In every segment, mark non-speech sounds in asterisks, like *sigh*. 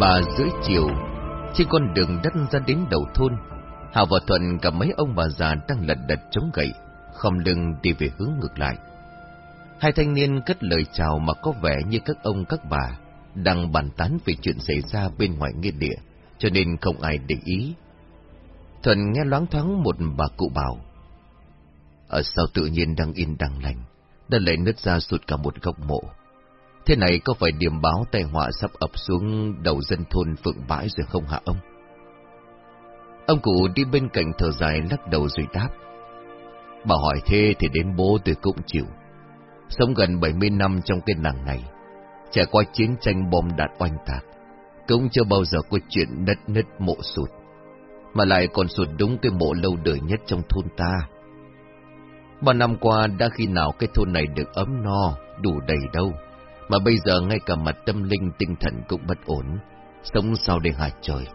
Bà rưỡi chiều, trên con đường đất ra đến đầu thôn, Hào và Thuận gặp mấy ông bà già đang lật đật chống gậy, không lưng đi về hướng ngược lại. Hai thanh niên cất lời chào mà có vẻ như các ông các bà đang bàn tán về chuyện xảy ra bên ngoài nghĩa địa, cho nên không ai để ý. Thuận nghe loáng thoáng một bà cụ bảo. Ở sao tự nhiên đang yên đang lành, đã lại nứt ra sụt cả một góc mộ. Thế này có phải điểm báo tai họa sắp ập xuống đầu dân thôn phượng bãi rồi không hả ông? Ông cụ đi bên cạnh thở dài lắc đầu rồi đáp. Bà hỏi thế thì đến bố tôi cũng chịu. Sống gần 70 năm trong cái làng này, trải qua chiến tranh bom đạn oanh tạc, cũng chưa bao giờ có chuyện đất nứt mộ sụt, mà lại còn sụt đúng cái mộ lâu đời nhất trong thôn ta. Bao năm qua đã khi nào cái thôn này được ấm no, đủ đầy đâu, mà bây giờ ngay cả mặt tâm linh tinh thần cũng bất ổn, sống sao để hại trời.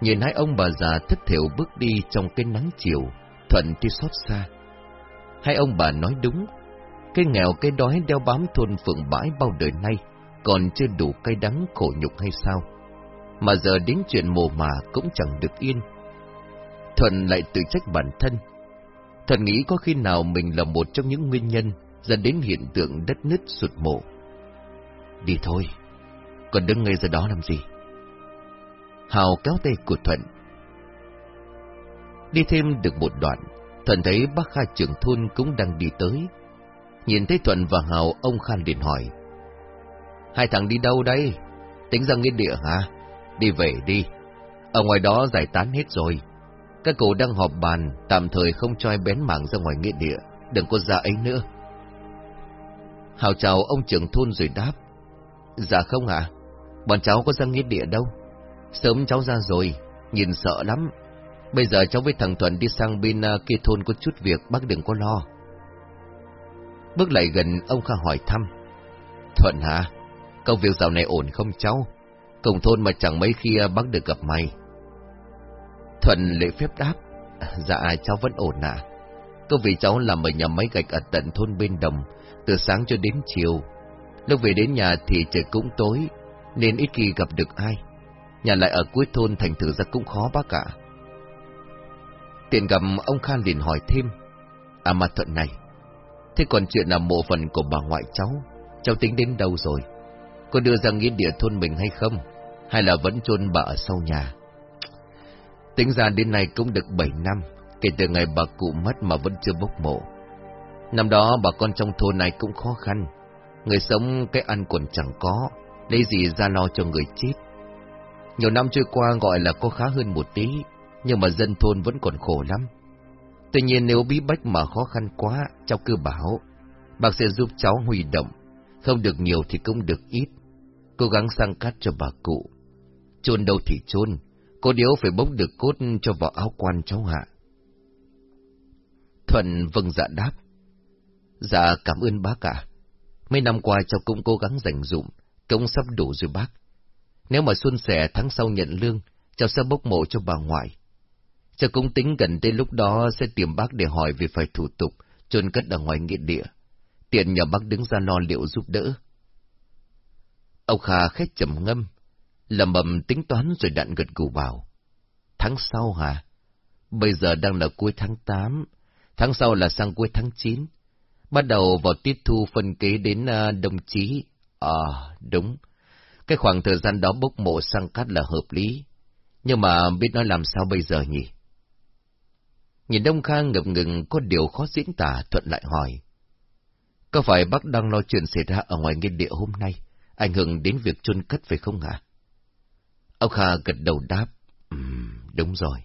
Nhìn hai ông bà già thất thiểu bước đi trong cái nắng chiều, thuận thì xót xa. Hai ông bà nói đúng, cái nghèo cái đói đeo bám thôn phượng bãi bao đời nay, còn chưa đủ cay đắng khổ nhục hay sao? Mà giờ đến chuyện mồ mà cũng chẳng được yên. Thuận lại tự trách bản thân. Thuận nghĩ có khi nào mình là một trong những nguyên nhân dẫn đến hiện tượng đất nứt sụt mộ. Đi thôi, còn đứng ngay ra đó làm gì? Hào kéo tay của Thuận. Đi thêm được một đoạn, Thuận thấy bác Kha trưởng thôn cũng đang đi tới. Nhìn thấy Thuận và Hào, ông Khan liền hỏi. Hai thằng đi đâu đây? Tính ra nghĩa địa hả? Đi về đi. Ở ngoài đó giải tán hết rồi. Các cụ đang họp bàn, tạm thời không cho ai bén mảng ra ngoài nghĩa địa. Đừng có ra ấy nữa. Hào chào ông trưởng thôn rồi đáp. Dạ không ạ. Bọn cháu có ra nghĩa địa đâu. Sớm cháu ra rồi, nhìn sợ lắm. Bây giờ cháu với thằng Thuận đi sang bên uh, kia thôn có chút việc, bác đừng có lo. Bước lại gần, ông Kha hỏi thăm. Thuận hả? Công việc dạo này ổn không cháu? Cùng thôn mà chẳng mấy khi uh, bác được gặp mày. Thuận lễ phép đáp. Dạ, cháu vẫn ổn ạ. À có vị cháu làm ở nhà máy gạch ở tận thôn bên đồng, từ sáng cho đến chiều. Lúc về đến nhà thì trời cũng tối, nên ít khi gặp được ai. Nhà lại ở cuối thôn thành thử ra cũng khó bác ạ. Tiện gặp ông Khan liền hỏi thêm. À mà thuận này, thế còn chuyện là mộ phần của bà ngoại cháu, cháu tính đến đâu rồi? Có đưa ra nghĩa địa thôn mình hay không? Hay là vẫn chôn bà ở sau nhà? Tính ra đến nay cũng được 7 năm, kể từ ngày bà cụ mất mà vẫn chưa bốc mộ. Năm đó bà con trong thôn này cũng khó khăn, người sống cái ăn còn chẳng có, lấy gì ra lo cho người chết. Nhiều năm trôi qua gọi là có khá hơn một tí, nhưng mà dân thôn vẫn còn khổ lắm. Tuy nhiên nếu bí bách mà khó khăn quá, cháu cứ bảo, bác sẽ giúp cháu huy động, không được nhiều thì cũng được ít, cố gắng sang cắt cho bà cụ. chôn đâu thì chôn, cô điếu phải bốc được cốt cho vào áo quan cháu hạ. Thuận vâng dạ đáp. Dạ cảm ơn bác ạ. Mấy năm qua cháu cũng cố gắng dành dụng, công sắp đủ rồi bác. Nếu mà xuân sẻ tháng sau nhận lương, cháu sẽ bốc mộ cho bà ngoại. Cháu cũng tính gần tới lúc đó sẽ tìm bác để hỏi về phải thủ tục, chôn cất ở ngoài nghĩa địa. Tiện nhờ bác đứng ra lo liệu giúp đỡ. Ông Kha khét trầm ngâm, lầm bầm tính toán rồi đạn gật gù bảo. Tháng sau hả? Bây giờ đang là cuối tháng 8, tháng sau là sang cuối tháng 9. Bắt đầu vào tiết thu phân kế đến uh, đồng chí. À, đúng. Cái khoảng thời gian đó bốc mộ sang cát là hợp lý. Nhưng mà biết nói làm sao bây giờ nhỉ? Nhìn Đông Khang ngập ngừng có điều khó diễn tả thuận lại hỏi. Có phải bác đang lo chuyện xảy ra ở ngoài nghiên địa hôm nay, ảnh hưởng đến việc chôn cất phải không ạ? Ông Kha gật đầu đáp. Um, đúng rồi.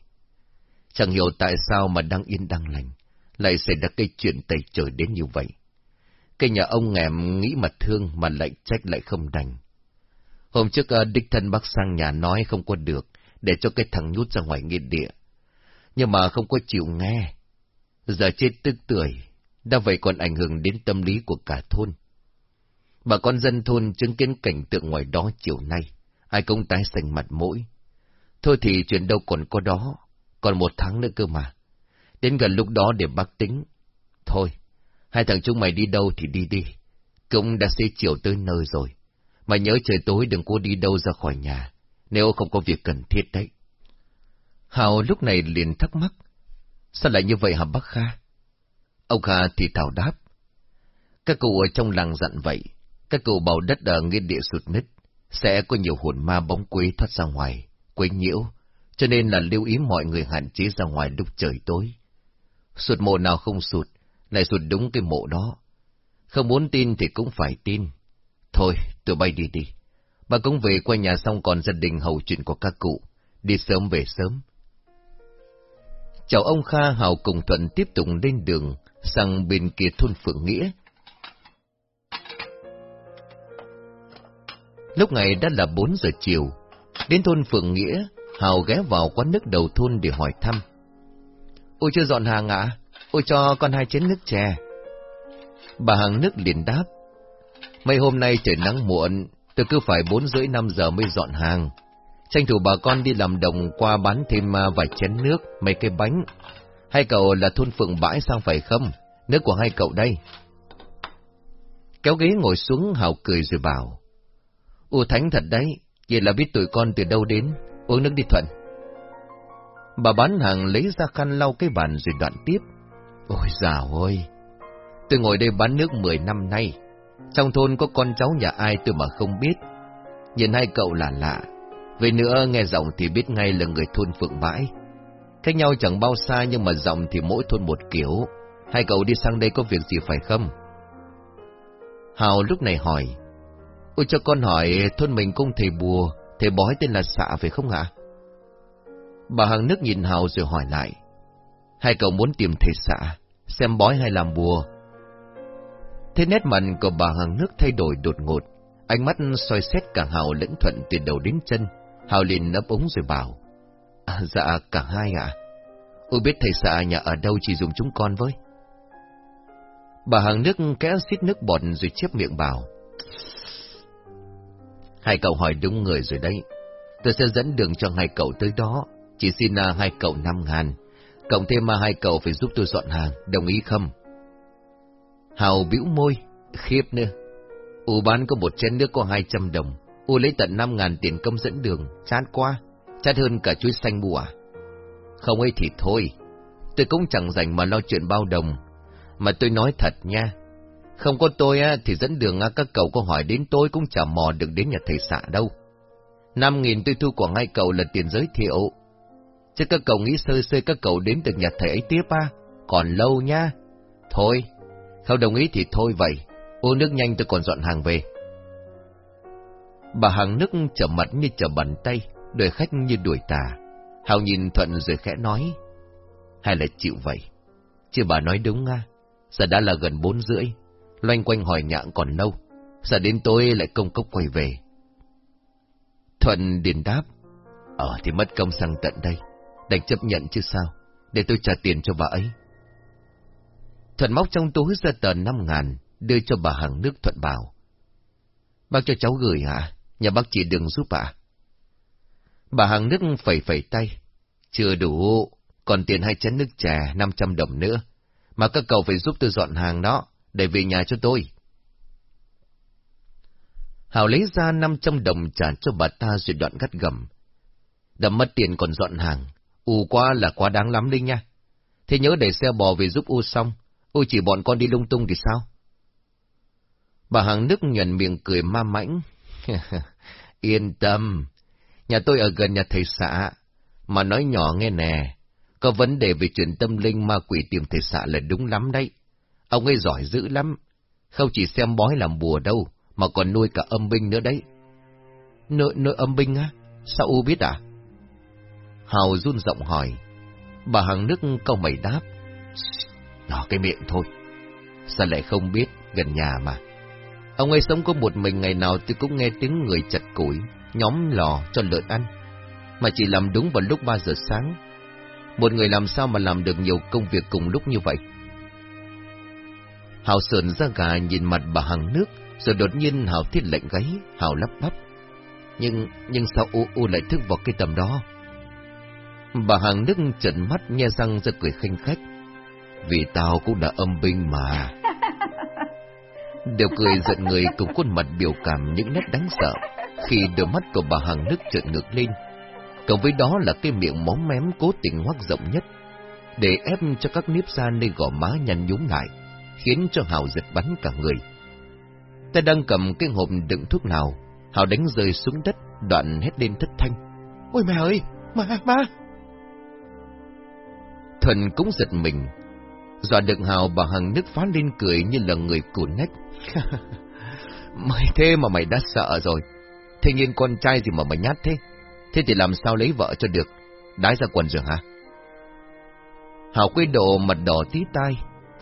Chẳng hiểu tại sao mà đang yên đang lành, lại xảy ra cái chuyện tẩy trời đến như vậy. Cái nhà ông nghèm nghĩ mà thương mà lại trách lại không đành. Hôm trước uh, đích thân bác sang nhà nói không có được, để cho cái thằng nhút ra ngoài nghiên địa. Nhưng mà không có chịu nghe. Giờ chết tức tuổi, đã vậy còn ảnh hưởng đến tâm lý của cả thôn. Bà con dân thôn chứng kiến cảnh tượng ngoài đó chiều nay, ai cũng tái xanh mặt mũi. Thôi thì chuyện đâu còn có đó, còn một tháng nữa cơ mà. Đến gần lúc đó để bác tính. Thôi, hai thằng chúng mày đi đâu thì đi đi. Cũng đã xế chiều tới nơi rồi. Mà nhớ trời tối đừng có đi đâu ra khỏi nhà, nếu không có việc cần thiết đấy. Hào lúc này liền thắc mắc. Sao lại như vậy hả bác Kha? Ông Kha thì thảo đáp. Các cụ ở trong làng dặn vậy, các cụ bảo đất ở nghiên địa sụt nứt, sẽ có nhiều hồn ma bóng quế thoát ra ngoài, quấy nhiễu, cho nên là lưu ý mọi người hạn chế ra ngoài lúc trời tối. Sụt mộ nào không sụt, lại sụt đúng cái mộ đó. Không muốn tin thì cũng phải tin. Thôi, tụi bay đi đi. Bà cũng về qua nhà xong còn gia đình hầu chuyện của các cụ, đi sớm về sớm. Chào ông Kha Hào cùng Thuận tiếp tục lên đường sang bên kia thôn Phượng Nghĩa. Lúc này đã là 4 giờ chiều. Đến thôn Phượng Nghĩa, Hào ghé vào quán nước đầu thôn để hỏi thăm. Ôi chưa dọn hàng ạ? Ôi cho con hai chén nước chè. Bà hàng nước liền đáp. Mấy hôm nay trời nắng muộn, tôi cứ phải bốn rưỡi năm giờ mới dọn hàng. Tranh thủ bà con đi làm đồng qua bán thêm à, vài chén nước, mấy cái bánh. Hai cậu là thôn phượng bãi sang phải không? Nước của hai cậu đây. Kéo ghế ngồi xuống Hào cười rồi bảo. U thánh thật đấy, vậy là biết tụi con từ đâu đến, uống nước đi Thuận. Bà bán hàng lấy ra khăn lau cái bàn rồi đoạn tiếp. Ôi già ơi, Tôi ngồi đây bán nước mười năm nay. Trong thôn có con cháu nhà ai tôi mà không biết. Nhìn hai cậu là lạ. về nữa nghe giọng thì biết ngay là người thôn Phượng Bãi. Cách nhau chẳng bao xa nhưng mà giọng thì mỗi thôn một kiểu. Hai cậu đi sang đây có việc gì phải không? Hào lúc này hỏi. Ôi cho con hỏi thôn mình công thầy bùa, thầy bói tên là xạ phải không ạ? Bà hàng nước nhìn Hào rồi hỏi lại. Hai cậu muốn tìm thầy xã, xem bói hay làm bùa? Thế nét mặt của bà hàng nước thay đổi đột ngột, ánh mắt soi xét cả Hào lẫn Thuận từ đầu đến chân. Hào liền ấp ống rồi bảo. À, dạ, cả hai ạ. À? Ôi biết thầy xã nhà ở đâu chỉ dùng chúng con với. Bà hàng nước kẽ xít nước bọt rồi chép miệng bảo. Hai cậu hỏi đúng người rồi đấy. Tôi sẽ dẫn đường cho hai cậu tới đó. Chỉ xin uh, hai cậu năm ngàn. Cộng thêm mà hai cậu phải giúp tôi dọn hàng, đồng ý không? Hào bĩu môi, khiếp nữa. U bán có một chén nước có hai trăm đồng. U lấy tận năm ngàn tiền công dẫn đường, chát quá. Chát hơn cả chuối xanh bùa. Không ấy thì thôi. Tôi cũng chẳng dành mà lo chuyện bao đồng. Mà tôi nói thật nha, không có tôi á, thì dẫn đường á, các cậu có hỏi đến tôi cũng chả mò được đến nhà thầy xạ đâu. Năm nghìn tôi thu của hai cậu là tiền giới thiệu. Chứ các cậu nghĩ sơ sơ các cậu đến được nhà thầy ấy tiếp à? Còn lâu nha. Thôi, không đồng ý thì thôi vậy. Uống nước nhanh tôi còn dọn hàng về. Bà hàng nước trở mặt như trở bàn tay, đuổi khách như đuổi tà. Hào nhìn Thuận rồi khẽ nói. Hay là chịu vậy? Chứ bà nói đúng à? Giờ đã là gần bốn rưỡi, loanh quanh hỏi nhạn còn lâu, giờ đến tôi lại công cốc quay về. Thuận điền đáp, ờ thì mất công sang tận đây, đành chấp nhận chứ sao, để tôi trả tiền cho bà ấy. Thuận móc trong túi ra tờ năm ngàn, đưa cho bà hàng nước Thuận bảo. Bác cho cháu gửi hả? Nhà bác chỉ đừng giúp bà. Bà hàng nước phẩy phẩy tay. Chưa đủ, còn tiền hai chén nước trà, năm trăm đồng nữa. Mà các cậu phải giúp tôi dọn hàng đó, để về nhà cho tôi. Hào lấy ra 500 đồng trả cho bà ta rồi đoạn gắt gầm. Đã mất tiền còn dọn hàng, U quá là quá đáng lắm đấy nha. Thế nhớ để xe bò về giúp U xong, U chỉ bọn con đi lung tung thì sao? Bà hàng nước nhận miệng cười ma mãnh. *laughs* Yên tâm, nhà tôi ở gần nhà thầy xã, mà nói nhỏ nghe nè, có vấn đề về chuyện tâm linh ma quỷ tìm thầy xã là đúng lắm đấy. Ông ấy giỏi dữ lắm, không chỉ xem bói làm bùa đâu, mà còn nuôi cả âm binh nữa đấy. Nuôi, nuôi âm binh á? Sao U biết à? Hào run giọng hỏi. Bà hàng nước câu mày đáp. Nó cái miệng thôi. Sao lại không biết, gần nhà mà. Ông ấy sống có một mình ngày nào tôi cũng nghe tiếng người chặt củi, nhóm lò cho lợn ăn. Mà chỉ làm đúng vào lúc 3 giờ sáng. Một người làm sao mà làm được nhiều công việc cùng lúc như vậy? Hào sườn ra gà nhìn mặt bà hàng nước, rồi đột nhiên Hào thiết lệnh gáy, Hào lắp bắp. Nhưng, nhưng sao U U lại thức vào cái tầm đó? Bà hàng nước trợn mắt nhe răng ra cười khinh khách. Vì tao cũng đã âm binh mà. *laughs* Đều cười giận người cùng khuôn mặt biểu cảm những nét đáng sợ khi đôi mắt của bà hàng nước trợn ngược lên. Cộng với đó là cái miệng móm mém cố tình hoác rộng nhất, để ép cho các nếp da nơi gò má nhăn nhúm lại, khiến cho Hào giật bắn cả người. Ta đang cầm cái hộp đựng thuốc nào, Hào đánh rơi xuống đất, đoạn hét lên thất thanh. Ôi mẹ ơi, ma, ma! Thuần cũng giật mình. Dọa được Hào bà Hằng nước phá lên cười như là người cùn nách. *laughs* mày thế mà mày đã sợ rồi. Thế nhiên con trai gì mà mày nhát thế? Thế thì làm sao lấy vợ cho được? Đái ra quần rồi hả? Hào quay độ mặt đỏ tí tai,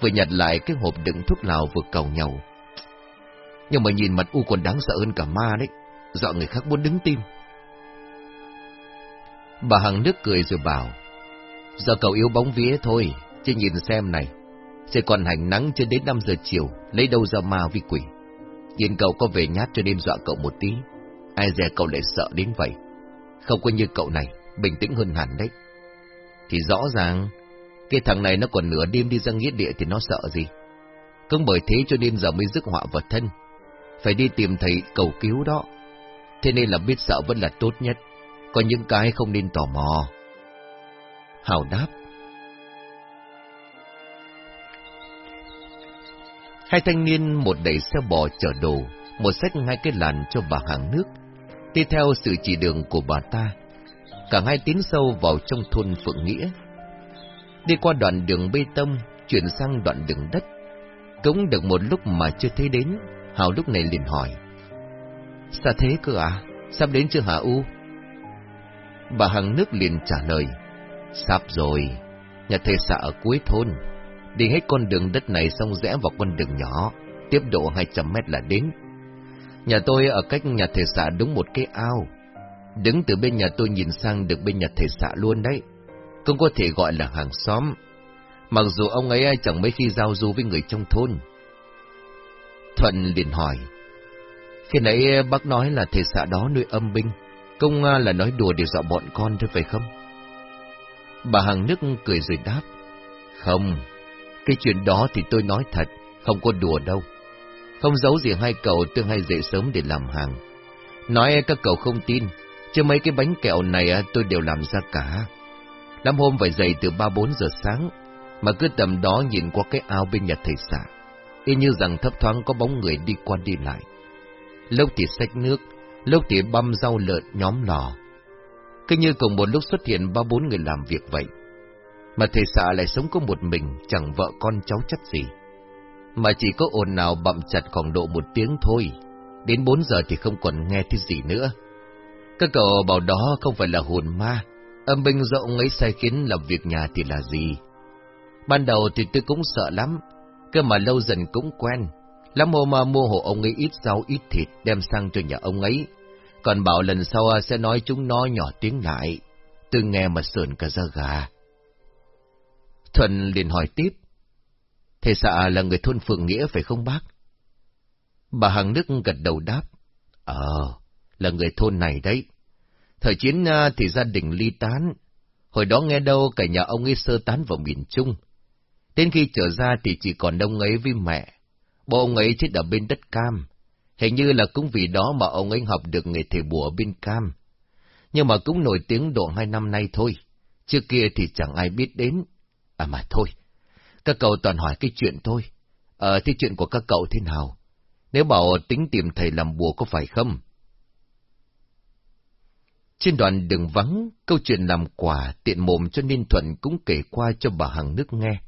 vừa nhặt lại cái hộp đựng thuốc lào vừa cầu nhau. Nhưng mà nhìn mặt U còn đáng sợ hơn cả ma đấy, dọa người khác muốn đứng tim. Bà Hằng nước cười rồi bảo, giờ cậu yếu bóng vía thôi, chứ nhìn xem này, sẽ còn hành nắng cho đến 5 giờ chiều, lấy đâu ra ma vi quỷ. Nhìn cậu có về nhát cho nên dọa cậu một tí, ai dè cậu lại sợ đến vậy. Không có như cậu này, bình tĩnh hơn hẳn đấy. Thì rõ ràng, cái thằng này nó còn nửa đêm đi ra nghĩa địa thì nó sợ gì. Cũng bởi thế cho nên giờ mới dứt họa vật thân. Phải đi tìm thầy cầu cứu đó. Thế nên là biết sợ vẫn là tốt nhất. Có những cái không nên tò mò. Hào đáp. Hai thanh niên một đẩy xe bò chở đồ, một xách ngay cái làn cho bà hàng nước, đi theo sự chỉ đường của bà ta. Cả hai tiến sâu vào trong thôn Phượng Nghĩa. Đi qua đoạn đường bê tông, chuyển sang đoạn đường đất. Cũng được một lúc mà chưa thấy đến, Hào lúc này liền hỏi. Sao thế cơ à? Sắp đến chưa hả U? Bà hàng nước liền trả lời. Sắp rồi, nhà thầy xã ở cuối thôn. Đi hết con đường đất này xong rẽ vào con đường nhỏ, tiếp độ 200 mét là đến. Nhà tôi ở cách nhà thầy xã đúng một cái ao. Đứng từ bên nhà tôi nhìn sang được bên nhà thầy xã luôn đấy. Cũng có thể gọi là hàng xóm. Mặc dù ông ấy chẳng mấy khi giao du với người trong thôn. Thuận liền hỏi. Khi nãy bác nói là thầy xã đó nuôi âm binh. Công à, là nói đùa để dọa bọn con thôi phải không? Bà hàng nước cười rồi đáp. Không, cái chuyện đó thì tôi nói thật, không có đùa đâu. Không giấu gì hai cậu tương hay dậy sớm để làm hàng. Nói các cậu không tin, chứ mấy cái bánh kẹo này à, tôi đều làm ra cả. Năm hôm phải dậy từ ba bốn giờ sáng, mà cứ tầm đó nhìn qua cái ao bên nhà thầy xã. Y như rằng thấp thoáng có bóng người đi qua đi lại. Lúc thì xách nước, lúc thì băm rau lợn nhóm lò. Cứ như cùng một lúc xuất hiện ba bốn người làm việc vậy. Mà thầy xã lại sống có một mình, chẳng vợ con cháu chắc gì. Mà chỉ có ồn nào bậm chặt khoảng độ một tiếng thôi. Đến bốn giờ thì không còn nghe thấy gì nữa. Các cậu bảo đó không phải là hồn ma. Âm binh do ông ấy sai khiến làm việc nhà thì là gì? Ban đầu thì tôi cũng sợ lắm. Cơ mà lâu dần cũng quen. Lắm hôm mà mua hộ ông ấy ít rau ít thịt đem sang cho nhà ông ấy. Còn bảo lần sau à, sẽ nói chúng nó nhỏ tiếng lại. Tôi nghe mà sườn cả da gà. Thuận liền hỏi tiếp. Thầy xã là người thôn Phượng Nghĩa phải không bác? Bà Hằng Đức gật đầu đáp. Ờ, là người thôn này đấy. Thời chiến à, thì gia đình ly tán. Hồi đó nghe đâu cả nhà ông ấy sơ tán vào miền Trung. Đến khi trở ra thì chỉ còn ông ấy với mẹ. Bố ông ấy chết ở bên đất cam. Hình như là cũng vì đó mà ông ấy học được nghề thầy bùa bên cam. Nhưng mà cũng nổi tiếng độ hai năm nay thôi. Trước kia thì chẳng ai biết đến. À mà thôi, các cậu toàn hỏi cái chuyện thôi. Ờ, thế chuyện của các cậu thế nào? Nếu bảo tính tìm thầy làm bùa có phải không? Trên đoạn đường vắng, câu chuyện làm quà tiện mồm cho Ninh Thuận cũng kể qua cho bà Hằng nước nghe.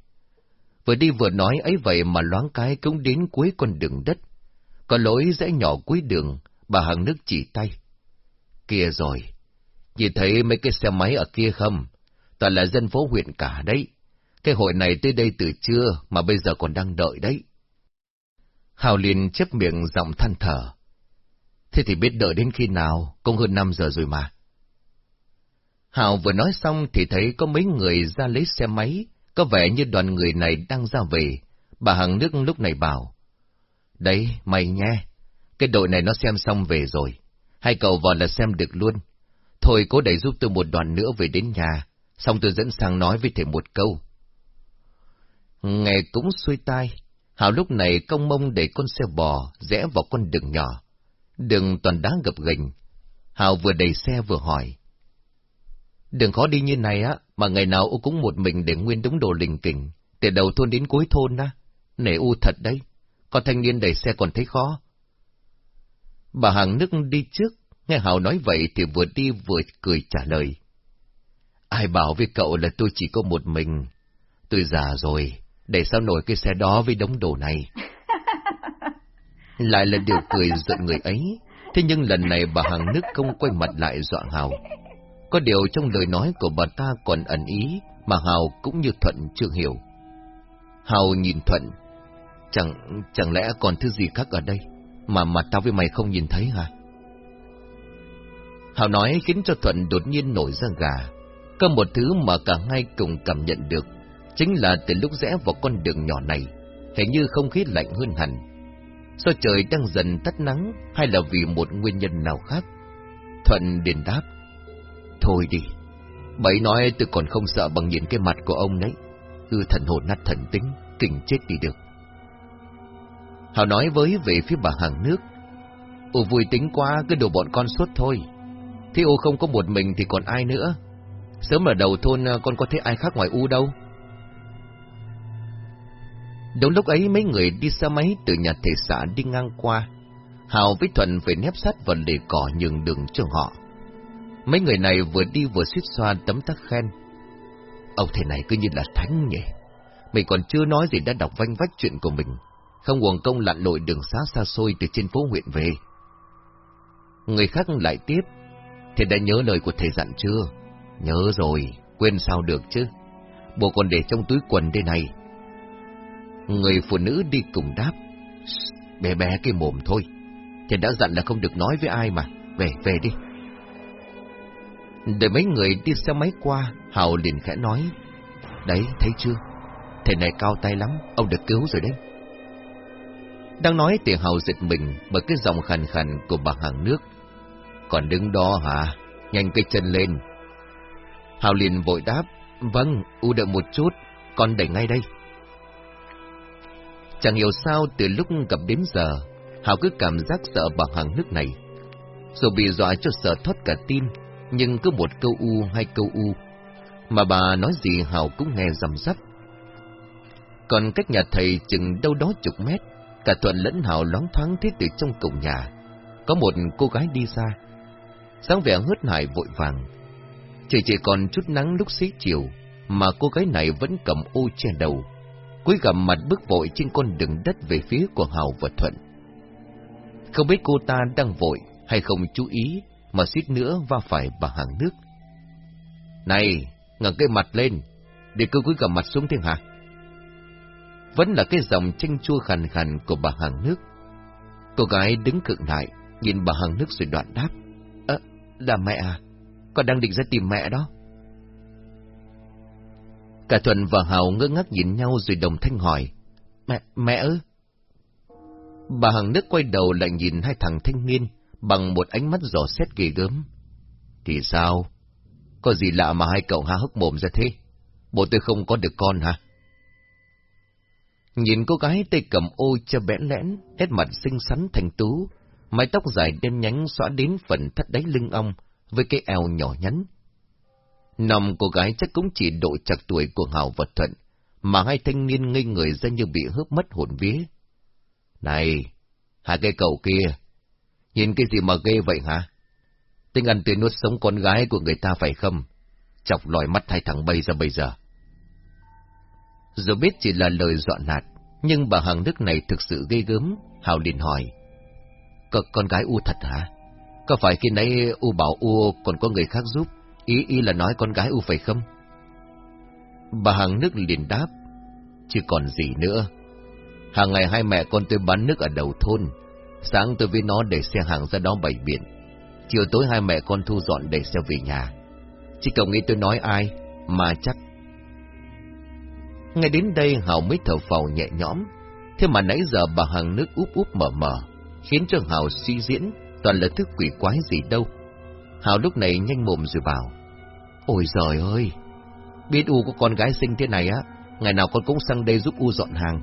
Vừa đi vừa nói ấy vậy mà loáng cái cũng đến cuối con đường đất. Có lối rẽ nhỏ cuối đường, bà Hằng nước chỉ tay. Kia rồi, nhìn thấy mấy cái xe máy ở kia không? Toàn là dân phố huyện cả đấy. Cái hội này tới đây từ trưa mà bây giờ còn đang đợi đấy. Hào liền chép miệng giọng than thở. Thế thì biết đợi đến khi nào, cũng hơn 5 giờ rồi mà. Hào vừa nói xong thì thấy có mấy người ra lấy xe máy, có vẻ như đoàn người này đang ra về. Bà Hằng Nước lúc này bảo. Đấy, mày nghe, cái đội này nó xem xong về rồi. Hai cậu vào là xem được luôn. Thôi cố đẩy giúp tôi một đoạn nữa về đến nhà, xong tôi dẫn sang nói với thầy một câu. Nghe cũng xuôi tai, Hào lúc này công mông để con xe bò rẽ vào con đường nhỏ. Đường toàn đá gập ghềnh. Hào vừa đẩy xe vừa hỏi. Đường khó đi như này á, mà ngày nào U cũng một mình để nguyên đống đồ lình kình, từ đầu thôn đến cuối thôn á. Nể U thật đấy, con thanh niên đẩy xe còn thấy khó. Bà hàng nước đi trước, nghe Hào nói vậy thì vừa đi vừa cười trả lời. Ai bảo với cậu là tôi chỉ có một mình. Tôi già rồi, để sao nổi cái xe đó với đống đồ này. Lại là điều cười giận người ấy, thế nhưng lần này bà hàng nước không quay mặt lại dọa Hào. Có điều trong lời nói của bà ta còn ẩn ý mà Hào cũng như Thuận chưa hiểu. Hào nhìn Thuận, chẳng chẳng lẽ còn thứ gì khác ở đây mà mà tao với mày không nhìn thấy hả? Hảo nói khiến cho Thuận đột nhiên nổi ra gà. Có một thứ mà cả hai cùng cảm nhận được, chính là từ lúc rẽ vào con đường nhỏ này, hình như không khí lạnh hơn hẳn. Do trời đang dần tắt nắng hay là vì một nguyên nhân nào khác? Thuận điền đáp. Thôi đi, bấy nói tôi còn không sợ bằng nhìn cái mặt của ông đấy. Ư thần hồn nát thần tính, kinh chết đi được. Hào nói với về phía bà hàng nước. "Ô vui tính quá, cứ đồ bọn con suốt thôi. Thế ô không có một mình thì còn ai nữa? Sớm ở đầu thôn ờ, con có thấy ai khác ngoài U đâu. Đúng lúc ấy mấy người đi xe máy từ nhà thể xã đi ngang qua. Hào với Thuận phải nép sát vào lề cỏ nhường đường cho họ. Mấy người này vừa đi vừa suýt xoa tấm tắc khen. Ông thầy này cứ như là thánh nhỉ. Mày còn chưa nói gì đã đọc vanh vách chuyện của mình. Không uổng công lặn lội đường xá xa xôi từ trên phố huyện về. Người khác lại tiếp. Thầy đã nhớ lời của thầy dặn chưa? Nhớ rồi, quên sao được chứ. Bộ còn để trong túi quần đây này. Người phụ nữ đi cùng đáp. Bé bé cái mồm thôi. Thầy đã dặn là không được nói với ai mà. Về, về đi. Để mấy người đi xe máy qua, Hào liền khẽ nói. Đấy, thấy chưa? Thầy này cao tay lắm, ông được cứu rồi đấy. Đang nói thì Hào giật mình bởi cái giọng khàn khàn của bà hàng nước. Còn đứng đó hả? Nhanh cái chân lên. Hào liền vội đáp. Vâng, U đợi một chút, con đẩy ngay đây. Chẳng hiểu sao từ lúc gặp đến giờ, Hào cứ cảm giác sợ bà hàng nước này. Dù bị dọa cho sợ thoát cả tim, nhưng cứ một câu u hay câu u, mà bà nói gì Hào cũng nghe rầm rắp. Còn cách nhà thầy chừng đâu đó chục mét, cả Thuận lẫn Hào loáng thoáng thấy từ trong cổng nhà. Có một cô gái đi ra, sáng vẻ hớt hải vội vàng. Trời chỉ còn chút nắng lúc xế chiều, mà cô gái này vẫn cầm ô che đầu, cúi gằm mặt bước vội trên con đường đất về phía của Hào và Thuận. Không biết cô ta đang vội hay không chú ý mà suýt nữa va phải bà hàng nước. Này, ngẩng cái mặt lên, để cứ cúi gằm mặt xuống thế hả? Vẫn là cái dòng chanh chua khàn khàn của bà hàng nước. Cô gái đứng cựng lại, nhìn bà hàng nước rồi đoạn đáp. Ơ, là mẹ à? Con đang định ra tìm mẹ đó. Cả Thuận và Hào ngơ ngác nhìn nhau rồi đồng thanh hỏi. Mẹ, mẹ ư? Bà hàng nước quay đầu lại nhìn hai thằng thanh niên bằng một ánh mắt dò xét ghê gớm. Thì sao? Có gì lạ mà hai cậu há hốc mồm ra thế? Bộ tôi không có được con hả? Nhìn cô gái tay cầm ô cho bẽn lẽn, nét mặt xinh xắn thành tú, mái tóc dài đen nhánh xõa đến phần thắt đáy lưng ong với cái eo nhỏ nhắn. Năm cô gái chắc cũng chỉ độ chặt tuổi của Hào và Thuận, mà hai thanh niên ngây người ra như bị hớp mất hồn vía. Này, hai cái cậu kia, nhìn cái gì mà ghê vậy hả? Tinh ăn tươi nuốt sống con gái của người ta phải không? Chọc lòi mắt hai thằng bay ra bây giờ. Dù biết chỉ là lời dọa nạt, nhưng bà hàng nước này thực sự ghê gớm, Hào liền hỏi. Có con gái U thật hả? Có phải khi nãy U bảo U còn có người khác giúp? Ý ý là nói con gái U phải không? Bà hàng nước liền đáp. Chứ còn gì nữa. Hàng ngày hai mẹ con tôi bán nước ở đầu thôn. Sáng tôi với nó để xe hàng ra đó bày biển. Chiều tối hai mẹ con thu dọn để xe về nhà. Chỉ cậu nghĩ tôi nói ai, mà chắc ngay đến đây Hào mới thở phào nhẹ nhõm. Thế mà nãy giờ bà hàng nước úp úp mở mở, khiến cho Hào suy diễn, toàn là thức quỷ quái gì đâu. Hào lúc này nhanh mồm rồi bảo. Ôi giời ơi! Biết U có con gái xinh thế này á, ngày nào con cũng sang đây giúp U dọn hàng.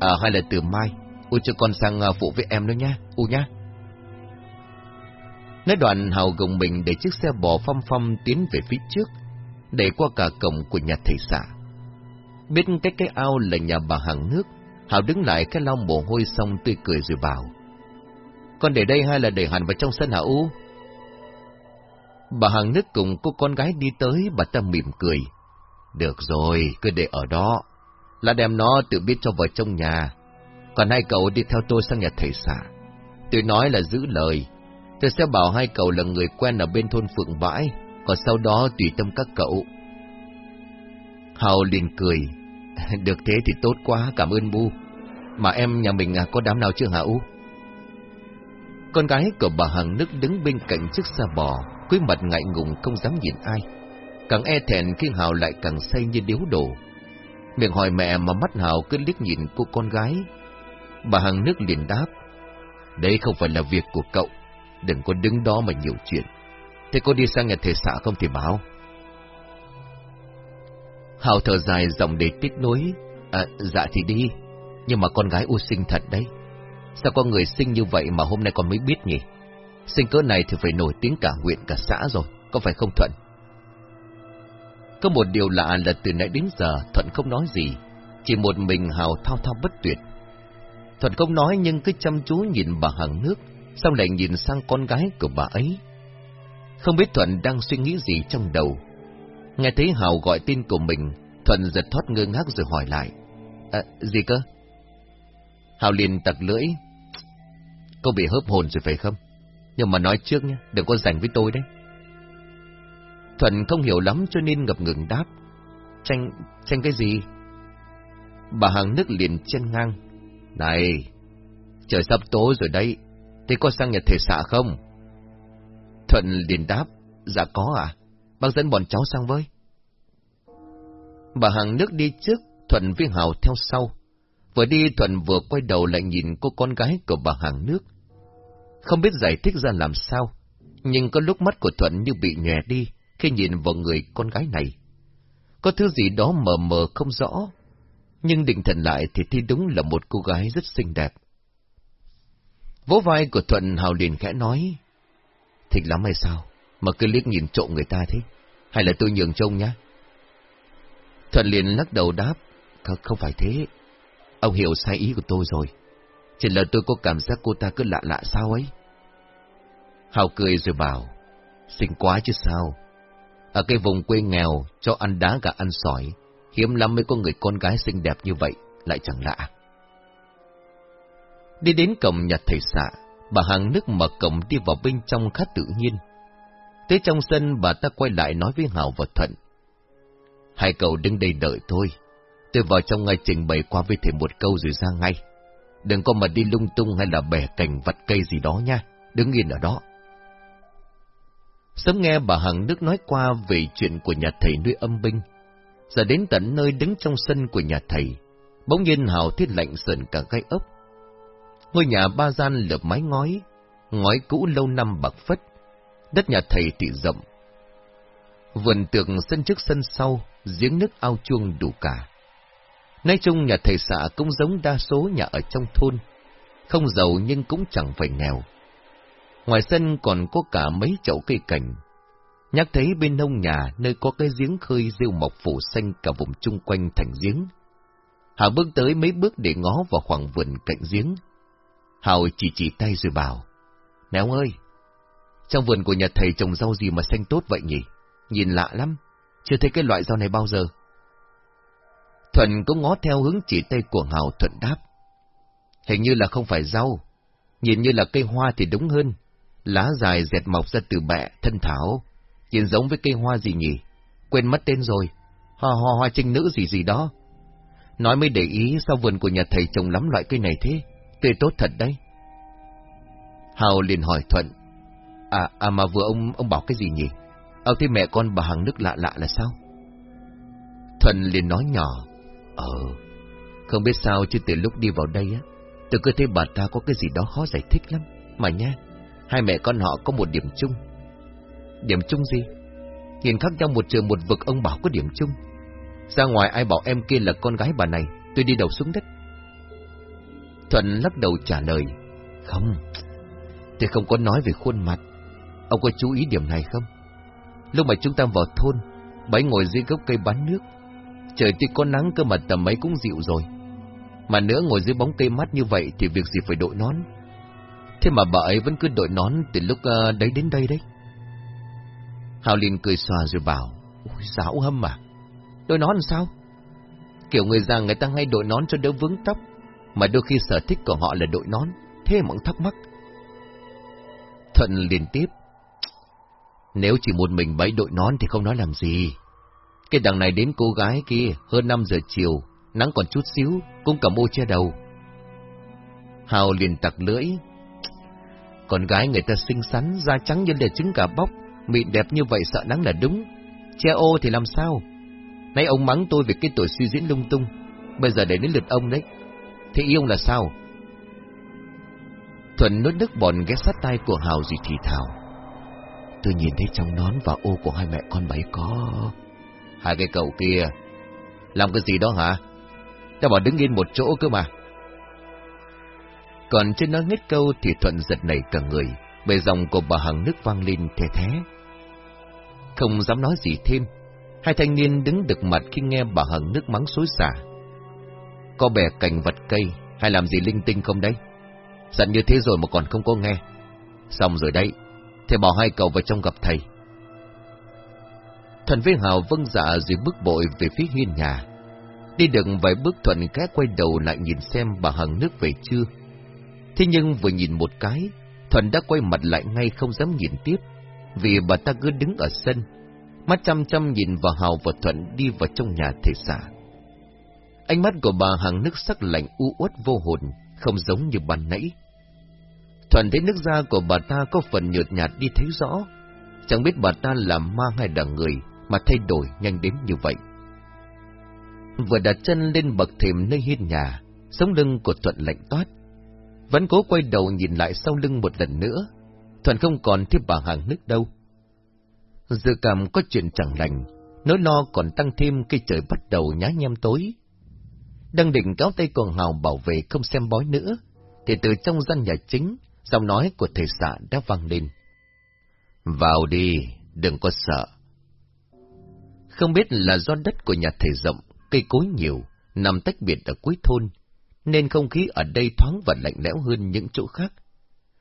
À hay là từ mai, U cho con sang à, phụ với em nữa nha, U nha. Nói đoạn Hào gồng mình để chiếc xe bò phong phong tiến về phía trước, để qua cả cổng của nhà thầy xã. Biết cái cái ao là nhà bà hàng nước, Hào đứng lại cái lau mồ hôi xong tươi cười rồi bảo. Con để đây hay là để hẳn vào trong sân hả U? Bà hàng nước cùng cô con gái đi tới, bà ta mỉm cười. Được rồi, cứ để ở đó. Là đem nó tự biết cho vào trong nhà. Còn hai cậu đi theo tôi sang nhà thầy xã. Tôi nói là giữ lời. Tôi sẽ bảo hai cậu là người quen ở bên thôn Phượng Bãi, còn sau đó tùy tâm các cậu. Hào liền cười. *laughs* Được thế thì tốt quá, cảm ơn Bu. Mà em nhà mình à, có đám nào chưa hả U? Con gái của bà Hằng Nước đứng bên cạnh chiếc xe bò, cúi mặt ngại ngùng không dám nhìn ai. Càng e thẹn khi Hào lại càng say như điếu đổ. Miệng hỏi mẹ mà mắt Hào cứ liếc nhìn cô con gái. Bà Hằng Nước liền đáp. Đây không phải là việc của cậu, đừng có đứng đó mà nhiều chuyện. Thế cô đi sang nhà thầy xã không thì báo. Hào thở dài giọng để tiếc nối. À, dạ thì đi, nhưng mà con gái u sinh thật đấy. Sao con người sinh như vậy mà hôm nay con mới biết nhỉ? Sinh cỡ này thì phải nổi tiếng cả huyện cả xã rồi, có phải không Thuận? Có một điều lạ là từ nãy đến giờ Thuận không nói gì, chỉ một mình Hào thao thao bất tuyệt. Thuận không nói nhưng cứ chăm chú nhìn bà hàng nước, xong lại nhìn sang con gái của bà ấy. Không biết Thuận đang suy nghĩ gì trong đầu. Nghe thấy Hào gọi tên của mình, Thuận giật thoát ngơ ngác rồi hỏi lại. À, gì cơ? Hào liền tặc lưỡi. Cô bị hớp hồn rồi phải không? Nhưng mà nói trước nhé, đừng có giành với tôi đấy. Thuận không hiểu lắm cho nên ngập ngừng đáp. Tranh, tranh cái gì? Bà hàng nước liền chân ngang. Này, trời sắp tối rồi đấy, thế có sang nhà thể xã không? Thuận liền đáp, dạ có à, bác dẫn bọn cháu sang với. Bà hàng nước đi trước, Thuận với Hào theo sau. Vừa đi Thuận vừa quay đầu lại nhìn cô con gái của bà hàng nước. Không biết giải thích ra làm sao, nhưng có lúc mắt của Thuận như bị nhòe đi khi nhìn vào người con gái này. Có thứ gì đó mờ mờ không rõ, nhưng định thần lại thì thi đúng là một cô gái rất xinh đẹp. Vỗ vai của Thuận Hào liền khẽ nói, Thích lắm hay sao, mà cứ liếc nhìn trộm người ta thế, hay là tôi nhường trông nhá? Thuận liền lắc đầu đáp, không phải thế, ông hiểu sai ý của tôi rồi, chỉ là tôi có cảm giác cô ta cứ lạ lạ sao ấy. Hào cười rồi bảo, xinh quá chứ sao, ở cái vùng quê nghèo, cho ăn đá gà ăn sỏi, hiếm lắm mới có người con gái xinh đẹp như vậy, lại chẳng lạ. Đi đến cổng nhà thầy xã, bà hàng nước mở cổng đi vào bên trong khá tự nhiên. Tới trong sân bà ta quay lại nói với Hào và Thuận. Hai cậu đứng đây đợi thôi Tôi vào trong ngay trình bày qua với thầy một câu rồi ra ngay. Đừng có mà đi lung tung hay là bẻ cành vặt cây gì đó nha. Đứng yên ở đó. Sớm nghe bà Hằng Đức nói qua về chuyện của nhà thầy nuôi âm binh. Giờ đến tận nơi đứng trong sân của nhà thầy, bỗng nhiên Hào thiết lạnh sờn cả gai ốc. Ngôi nhà ba gian lợp mái ngói, ngói cũ lâu năm bạc phất, đất nhà thầy thì rộng. Vườn tường sân trước sân sau, giếng nước ao chuông đủ cả. Nói chung nhà thầy xã cũng giống đa số nhà ở trong thôn, không giàu nhưng cũng chẳng phải nghèo. Ngoài sân còn có cả mấy chậu cây cảnh. Nhắc thấy bên nông nhà nơi có cái giếng khơi rêu mọc phủ xanh cả vùng chung quanh thành giếng. Hào bước tới mấy bước để ngó vào khoảng vườn cạnh giếng. Hào chỉ chỉ tay rồi bảo. Nè ông ơi, trong vườn của nhà thầy trồng rau gì mà xanh tốt vậy nhỉ? Nhìn lạ lắm, chưa thấy cái loại rau này bao giờ. Thuận cũng ngó theo hướng chỉ tay của Hào Thuận đáp. Hình như là không phải rau, nhìn như là cây hoa thì đúng hơn. Lá dài dẹt mọc ra từ bẹ, thân thảo, nhìn giống với cây hoa gì nhỉ? Quên mất tên rồi, hoa hoa hoa trinh nữ gì gì đó. Nói mới để ý sao vườn của nhà thầy trồng lắm loại cây này thế, tươi tốt thật đấy. Hào liền hỏi Thuận, à, à mà vừa ông ông bảo cái gì nhỉ? Ờ, ông thấy mẹ con bà hằng nước lạ lạ là sao? Thuận liền nói nhỏ, Ờ, không biết sao chứ từ lúc đi vào đây á, tôi cứ thấy bà ta có cái gì đó khó giải thích lắm. Mà nha, hai mẹ con họ có một điểm chung. Điểm chung gì? Nhìn khác nhau một trường một vực ông bảo có điểm chung. Ra ngoài ai bảo em kia là con gái bà này, tôi đi đầu xuống đất. Thuận lắc đầu trả lời. Không, tôi không có nói về khuôn mặt. Ông có chú ý điểm này không? Lúc mà chúng ta vào thôn, bấy ngồi dưới gốc cây bán nước. Trời tuy có nắng cơ mà tầm ấy cũng dịu rồi. Mà nữa ngồi dưới bóng cây mát như vậy thì việc gì phải đội nón. Thế mà bà ấy vẫn cứ đội nón từ lúc uh, đấy đến đây đấy. Hào Linh cười xòa rồi bảo, Ôi, xảo hâm mà. Đội nón làm sao? Kiểu người già người ta hay đội nón cho đỡ vướng tóc, mà đôi khi sở thích của họ là đội nón, thế mà thắc mắc. Thuận liên tiếp. Nếu chỉ một mình bẫy đội nón thì không nói làm gì. Cái đằng này đến cô gái kia hơn 5 giờ chiều, nắng còn chút xíu, cũng cầm ô che đầu. Hào liền tặc lưỡi. Con gái người ta xinh xắn, da trắng như là trứng gà bóc, mịn đẹp như vậy sợ nắng là đúng. Che ô thì làm sao? Nãy ông mắng tôi về cái tuổi suy diễn lung tung, bây giờ để đến lượt ông đấy. Thế yêu là sao? Thuận nuốt nước bọt ghé sát tay của Hào gì thì thào. Tôi nhìn thấy trong nón và ô của hai mẹ con bấy có... Hai cái cậu kia, làm cái gì đó hả? Ta bảo đứng yên một chỗ cơ mà. Còn trên nói hết câu thì Thuận giật nảy cả người, bề dòng của bà Hằng nước vang lên thè thế. Không dám nói gì thêm, hai thanh niên đứng đực mặt khi nghe bà Hằng nước mắng xối xả. Có bè cành vật cây, hay làm gì linh tinh không đấy? Dặn như thế rồi mà còn không có nghe. Xong rồi đấy, thầy bảo hai cậu vào trong gặp thầy. Thuận với Hào vâng dạ rồi bước bội về phía hiên nhà. Đi được vài bước Thuận ghé quay đầu lại nhìn xem bà Hằng nước về chưa. Thế nhưng vừa nhìn một cái, Thuận đã quay mặt lại ngay không dám nhìn tiếp, vì bà ta cứ đứng ở sân, mắt chăm chăm nhìn vào Hào và Thuận đi vào trong nhà thầy xã. Ánh mắt của bà Hằng nước sắc lạnh u uất vô hồn, không giống như ban nãy. Thuận thấy nước da của bà ta có phần nhợt nhạt đi thấy rõ, chẳng biết bà ta là ma hay là người mà thay đổi nhanh đến như vậy. Vừa đặt chân lên bậc thềm nơi hiên nhà, sống lưng của Thuận lạnh toát. Vẫn cố quay đầu nhìn lại sau lưng một lần nữa, Thuận không còn thấy bà hàng nước đâu. Dự cảm có chuyện chẳng lành, nỗi lo còn tăng thêm khi trời bắt đầu nhá nhem tối. Đang định kéo tay còn Hào bảo vệ không xem bói nữa, thì từ trong gian nhà chính, giọng nói của thầy xã đã vang lên. Vào đi, đừng có sợ. Không biết là do đất của nhà thầy rộng, cây cối nhiều, nằm tách biệt ở cuối thôn, nên không khí ở đây thoáng và lạnh lẽo hơn những chỗ khác.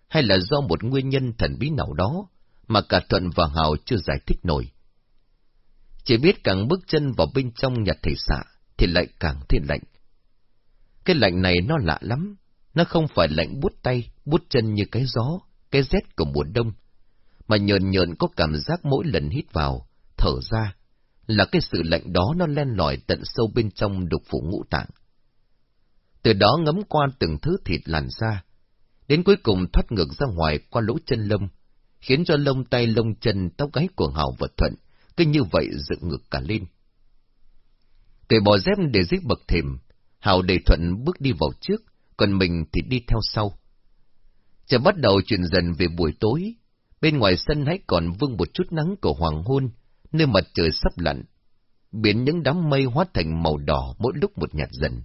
Hay là do một nguyên nhân thần bí nào đó mà cả Thuận và Hào chưa giải thích nổi. Chỉ biết càng bước chân vào bên trong nhà thầy xã thì lại càng thêm lạnh. Cái lạnh này nó lạ lắm, nó không phải lạnh bút tay, bút chân như cái gió, cái rét của mùa đông, mà nhờn nhờn có cảm giác mỗi lần hít vào, thở ra, là cái sự lạnh đó nó len lỏi tận sâu bên trong đục phủ ngũ tạng. Từ đó ngấm qua từng thứ thịt làn da, đến cuối cùng thoát ngược ra ngoài qua lỗ chân lông, khiến cho lông tay lông chân tóc gáy của Hào vật thuận, cứ như vậy dựng ngược cả lên. Cởi bỏ dép để dưới bậc thềm, Hào để thuận bước đi vào trước, còn mình thì đi theo sau. Trời bắt đầu chuyển dần về buổi tối, bên ngoài sân hãy còn vương một chút nắng của hoàng hôn, nơi mặt trời sắp lặn, biến những đám mây hóa thành màu đỏ mỗi lúc một nhạt dần.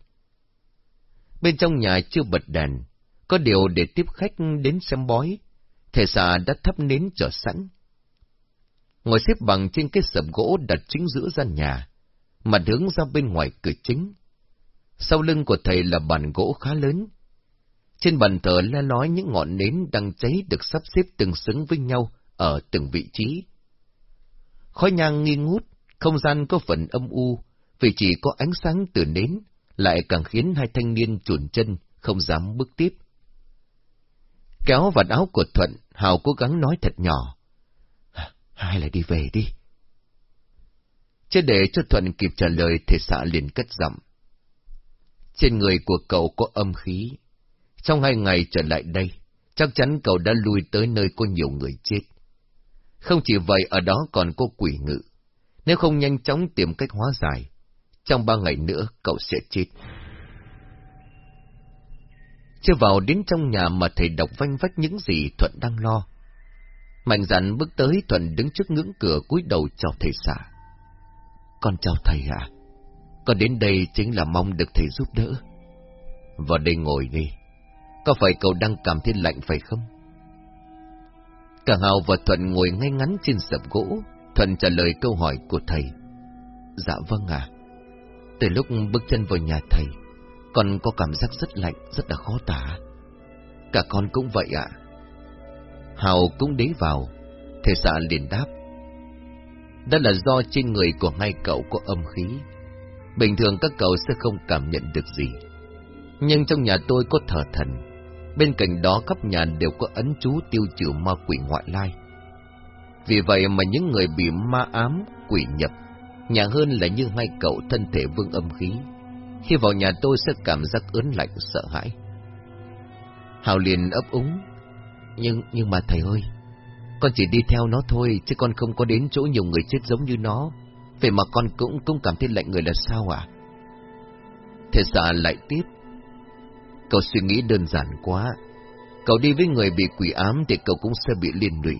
Bên trong nhà chưa bật đèn, có điều để tiếp khách đến xem bói, thể xà đã thắp nến chờ sẵn. Ngồi xếp bằng trên cái sập gỗ đặt chính giữa gian nhà, mặt hướng ra bên ngoài cửa chính. Sau lưng của thầy là bàn gỗ khá lớn. Trên bàn thờ le lói những ngọn nến đang cháy được sắp xếp từng xứng với nhau ở từng vị trí. Khói nhang nghi ngút, không gian có phần âm u, vì chỉ có ánh sáng từ nến, lại càng khiến hai thanh niên chuồn chân, không dám bước tiếp. Kéo vạt áo của Thuận, Hào cố gắng nói thật nhỏ. Hai là đi về đi. Chứ để cho Thuận kịp trả lời, thể xã liền cất giọng. Trên người của cậu có âm khí. Trong hai ngày trở lại đây, chắc chắn cậu đã lui tới nơi có nhiều người chết. Không chỉ vậy, ở đó còn có quỷ ngự. Nếu không nhanh chóng tìm cách hóa giải, trong ba ngày nữa cậu sẽ chết. Chưa vào đến trong nhà mà thầy đọc vanh vách những gì Thuận đang lo. Mạnh dặn bước tới Thuận đứng trước ngưỡng cửa cúi đầu chào thầy xã. Con chào thầy ạ. À? Con đến đây chính là mong được thầy giúp đỡ. Vào đây ngồi đi, có phải cậu đang cảm thấy lạnh phải không? Cả Hào và Thuận ngồi ngay ngắn trên sập gỗ, Thuận trả lời câu hỏi của thầy. Dạ vâng ạ. Từ lúc bước chân vào nhà thầy, con có cảm giác rất lạnh, rất là khó tả. Cả con cũng vậy ạ. Hào cũng đế vào, thầy xã liền đáp. Đó là do trên người của hai cậu có âm khí. Bình thường các cậu sẽ không cảm nhận được gì. Nhưng trong nhà tôi có thờ thần. Bên cạnh đó khắp nhà đều có ấn chú tiêu trừ ma quỷ ngoại lai. Vì vậy mà những người bị ma ám, quỷ nhập, nhà hơn là như hai cậu thân thể vương âm khí. Khi vào nhà tôi sẽ cảm giác ớn lạnh sợ hãi. Hào liền ấp úng. Nhưng, nhưng mà thầy ơi, con chỉ đi theo nó thôi, chứ con không có đến chỗ nhiều người chết giống như nó. Vậy mà con cũng cũng cảm thấy lạnh người là sao à? Thế xã lại tiếp. Cậu suy nghĩ đơn giản quá. Cậu đi với người bị quỷ ám thì cậu cũng sẽ bị liên lụy.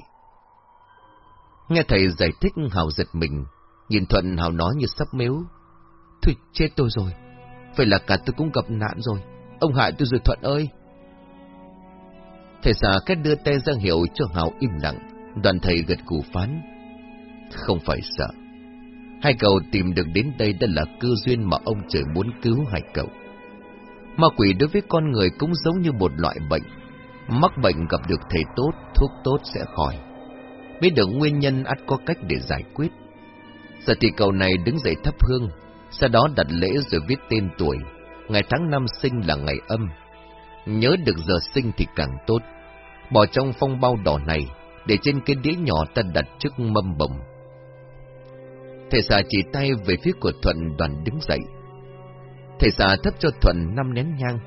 Nghe thầy giải thích Hào giật mình, nhìn Thuận Hào nói như sắp mếu. Thôi chết tôi rồi, vậy là cả tôi cũng gặp nạn rồi, ông hại tôi rồi Thuận ơi. Thầy xà cách đưa tay ra hiệu cho Hào im lặng, đoàn thầy gật cù phán. Không phải sợ. Hai cậu tìm được đến đây đã là cơ duyên mà ông trời muốn cứu hai cậu. Ma quỷ đối với con người cũng giống như một loại bệnh. Mắc bệnh gặp được thầy tốt, thuốc tốt sẽ khỏi. Biết được nguyên nhân ắt có cách để giải quyết. Giờ thì cầu này đứng dậy thắp hương, sau đó đặt lễ rồi viết tên tuổi. Ngày tháng năm sinh là ngày âm. Nhớ được giờ sinh thì càng tốt. Bỏ trong phong bao đỏ này, để trên cái đĩa nhỏ ta đặt trước mâm bồng. Thầy xà chỉ tay về phía của Thuận đoàn đứng dậy. Thầy xã thấp cho Thuận năm nén nhang.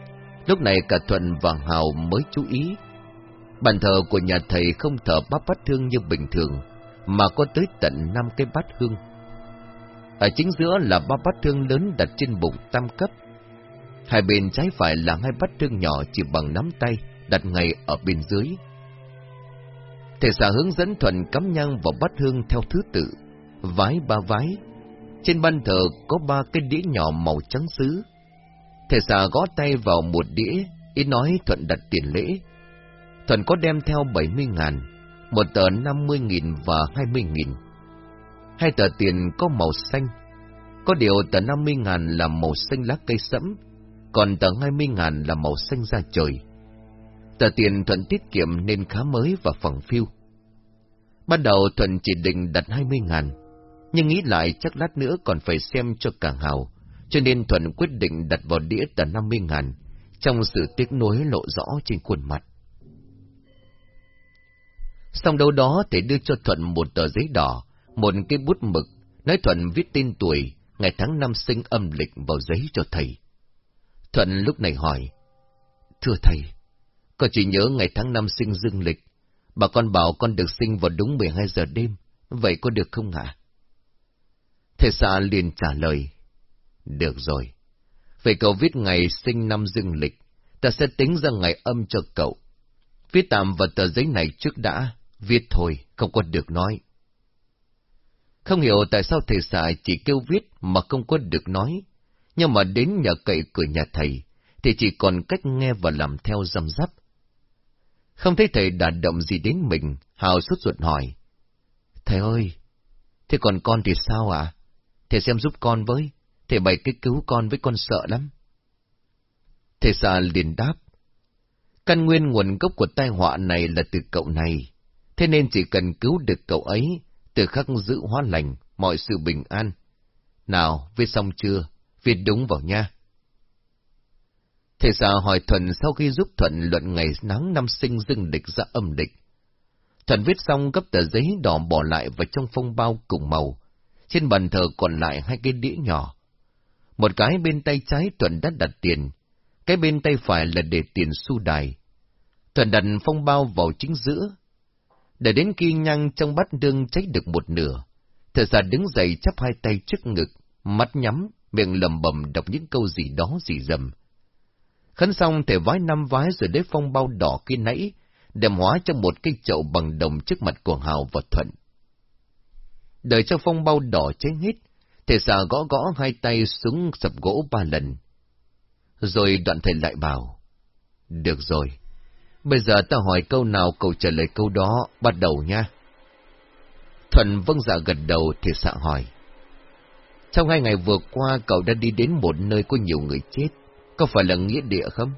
Lúc này cả Thuận và Hào mới chú ý. Bàn thờ của nhà thầy không thờ bát bát hương như bình thường, mà có tới tận năm cái bát hương. Ở chính giữa là ba bát hương lớn đặt trên bụng tam cấp. Hai bên trái phải là hai bát hương nhỏ chỉ bằng nắm tay, đặt ngay ở bên dưới. Thầy xã hướng dẫn Thuận cắm nhang vào bát hương theo thứ tự, vái ba vái. Trên ban thờ có ba cái đĩa nhỏ màu trắng sứ. Thầy xà gõ tay vào một đĩa, ý nói Thuận đặt tiền lễ. Thuận có đem theo bảy mươi ngàn, một tờ năm mươi nghìn và hai mươi nghìn. Hai tờ tiền có màu xanh, có điều tờ năm mươi ngàn là màu xanh lá cây sẫm, còn tờ hai mươi ngàn là màu xanh da trời. Tờ tiền Thuận tiết kiệm nên khá mới và phẳng phiu. Ban đầu Thuận chỉ định đặt hai mươi ngàn, nhưng nghĩ lại chắc lát nữa còn phải xem cho cả hào, cho nên Thuận quyết định đặt vào đĩa tờ năm mươi ngàn, trong sự tiếc nuối lộ rõ trên khuôn mặt. Xong đâu đó thì đưa cho Thuận một tờ giấy đỏ, một cái bút mực, nói Thuận viết tên tuổi, ngày tháng năm sinh âm lịch vào giấy cho thầy. Thuận lúc này hỏi, Thưa thầy, con chỉ nhớ ngày tháng năm sinh dương lịch, bà con bảo con được sinh vào đúng 12 giờ đêm, vậy có được không ạ? Thầy xã liền trả lời, Được rồi, vậy cậu viết ngày sinh năm dương lịch, ta sẽ tính ra ngày âm cho cậu. Viết tạm vào tờ giấy này trước đã, viết thôi, không có được nói. Không hiểu tại sao thầy xã chỉ kêu viết mà không có được nói, nhưng mà đến nhà cậy cửa nhà thầy, thì chỉ còn cách nghe và làm theo dâm dắp. Không thấy thầy đả động gì đến mình, Hào sốt ruột hỏi. Thầy ơi, thế còn con thì sao ạ? À? Thầy xem giúp con với, thầy bày cái cứu con với con sợ lắm. Thầy xã liền đáp. Căn nguyên nguồn gốc của tai họa này là từ cậu này, thế nên chỉ cần cứu được cậu ấy, từ khắc giữ hóa lành, mọi sự bình an. Nào, viết xong chưa? Viết đúng vào nha. Thầy xã hỏi Thuận sau khi giúp Thuận luận ngày nắng năm sinh dương địch ra âm địch. Thuận viết xong gấp tờ giấy đỏ bỏ lại vào trong phong bao cùng màu. Trên bàn thờ còn lại hai cái đĩa nhỏ. Một cái bên tay trái Thuận đã đặt tiền, cái bên tay phải là để tiền xu đài. Thuận đặt phong bao vào chính giữa. Để đến khi nhang trong bát đương cháy được một nửa, thợ già đứng dậy chắp hai tay trước ngực, mắt nhắm, miệng lầm bầm đọc những câu gì đó gì dầm. Khấn xong thể vái năm vái rồi đế phong bao đỏ kia nãy, đem hóa trong một cây chậu bằng đồng trước mặt của Hào và Thuận. Đợi cho phong bao đỏ cháy hết, thầy xà gõ gõ hai tay xuống sập gỗ ba lần. Rồi đoạn thầy lại bảo, Được rồi. Bây giờ ta hỏi câu nào cậu trả lời câu đó, bắt đầu nha. Thuần vâng dạ gật đầu thì xạ hỏi. Trong hai ngày vừa qua cậu đã đi đến một nơi có nhiều người chết, có phải là nghĩa địa không?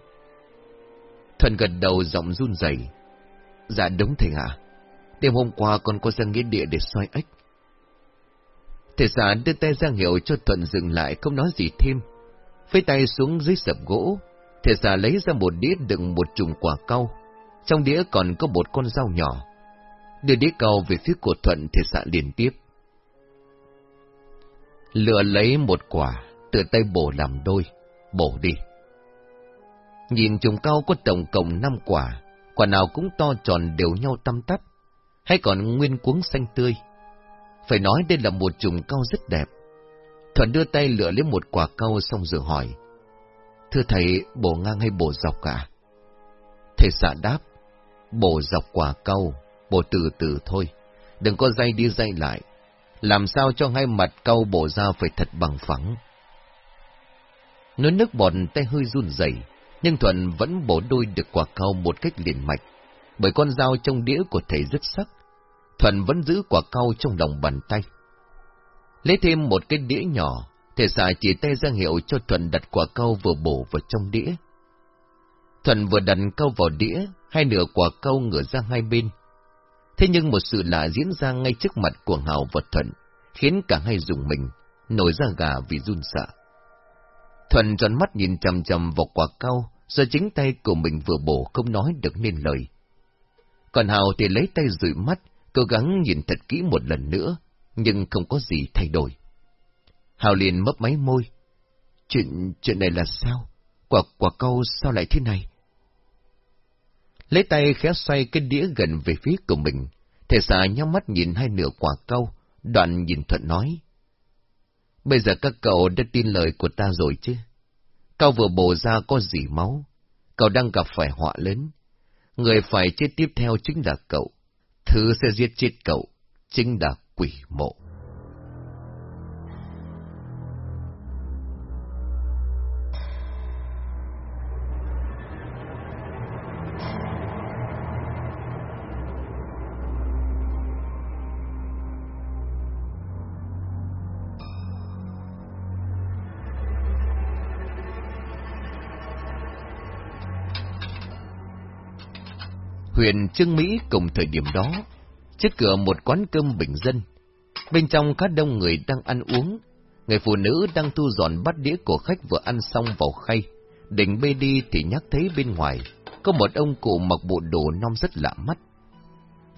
Thuần gật đầu giọng run rẩy. Dạ đúng thầy ạ. Đêm hôm qua con có ra nghĩa địa để xoay ếch. Thầy xã đưa tay ra hiệu cho Thuận dừng lại không nói gì thêm. Phế tay xuống dưới sập gỗ, thầy xã lấy ra một đĩa đựng một chùm quả cau. Trong đĩa còn có một con dao nhỏ. Đưa đĩa cau về phía của Thuận thầy xã liền tiếp. Lựa lấy một quả, từ tay bổ làm đôi, bổ đi. Nhìn chùm cau có tổng cộng năm quả, quả nào cũng to tròn đều nhau tăm tắp, hay còn nguyên cuống xanh tươi. Phải nói đây là một chùm cau rất đẹp. Thuận đưa tay lựa lấy một quả cau xong rồi hỏi. Thưa thầy, bổ ngang hay bổ dọc cả? Thầy xạ đáp, bổ dọc quả cau, bổ từ từ thôi, đừng có dây đi dây lại. Làm sao cho hai mặt câu bổ ra phải thật bằng phẳng. Nói nước bọt tay hơi run rẩy, nhưng Thuận vẫn bổ đôi được quả cau một cách liền mạch, bởi con dao trong đĩa của thầy rất sắc. Thuận vẫn giữ quả cau trong lòng bàn tay. Lấy thêm một cái đĩa nhỏ, thể xài chỉ tay ra hiệu cho Thuận đặt quả cau vừa bổ vào trong đĩa. Thuận vừa đặt câu vào đĩa, hai nửa quả câu ngửa ra hai bên. Thế nhưng một sự lạ diễn ra ngay trước mặt của Hào và Thuận, khiến cả hai dùng mình, nổi ra gà vì run sợ. Thuận tròn mắt nhìn chầm chầm vào quả cau, do chính tay của mình vừa bổ không nói được nên lời. Còn Hào thì lấy tay dụi mắt, cố gắng nhìn thật kỹ một lần nữa, nhưng không có gì thay đổi. Hào liền mấp máy môi. Chuyện, chuyện này là sao? Quả, quả câu sao lại thế này? Lấy tay khéo xoay cái đĩa gần về phía của mình, thể xà nhắm mắt nhìn hai nửa quả câu, đoạn nhìn Thuận nói. Bây giờ các cậu đã tin lời của ta rồi chứ? Cậu vừa bổ ra có gì máu, cậu đang gặp phải họa lớn. Người phải chết tiếp theo chính là cậu, thứ sẽ giết chết cậu, chính là quỷ mộ. Huyện Trương Mỹ cùng thời điểm đó, trước cửa một quán cơm bình dân. Bên trong khá đông người đang ăn uống, người phụ nữ đang thu dọn bát đĩa của khách vừa ăn xong vào khay. Định bê đi thì nhắc thấy bên ngoài, có một ông cụ mặc bộ đồ non rất lạ mắt.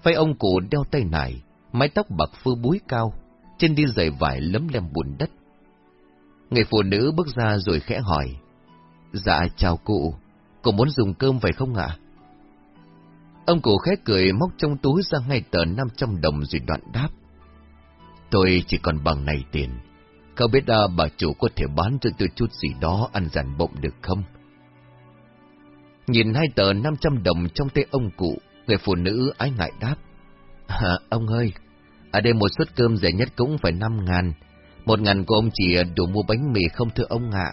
Phải ông cụ đeo tay nải, mái tóc bạc phơ búi cao, trên đi giày vải lấm lem bùn đất. Người phụ nữ bước ra rồi khẽ hỏi. Dạ chào cụ, cụ muốn dùng cơm vậy không ạ? Ông cụ khẽ cười móc trong túi ra ngay tờ 500 đồng rồi đoạn đáp. Tôi chỉ còn bằng này tiền. Không biết à, bà chủ có thể bán cho tôi chút gì đó ăn dàn bụng được không? Nhìn hai tờ 500 đồng trong tay ông cụ, người phụ nữ ái ngại đáp. À, ông ơi, ở đây một suất cơm rẻ nhất cũng phải 5 ngàn. Một ngàn của ông chỉ đủ mua bánh mì không thưa ông ạ.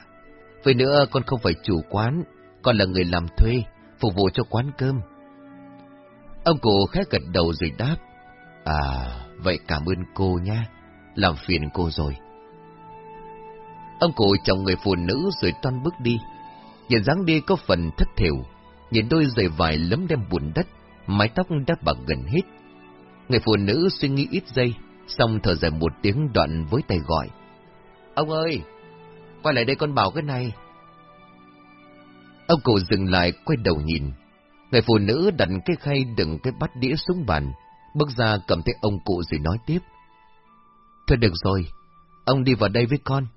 Với nữa con không phải chủ quán, con là người làm thuê, phục vụ cho quán cơm. Ông cụ khẽ gật đầu rồi đáp. À, vậy cảm ơn cô nha, làm phiền cô rồi. Ông cụ chồng người phụ nữ rồi toan bước đi. Nhìn dáng đi có phần thất thiểu, nhìn đôi giày vải lấm đem bùn đất, mái tóc đã bạc gần hết. Người phụ nữ suy nghĩ ít giây, xong thở dài một tiếng đoạn với tay gọi. Ông ơi, quay lại đây con bảo cái này. Ông cụ dừng lại quay đầu nhìn, Người phụ nữ đặt cái khay đựng cái bát đĩa xuống bàn, bước ra cầm tay ông cụ rồi nói tiếp. Thôi được rồi, ông đi vào đây với con.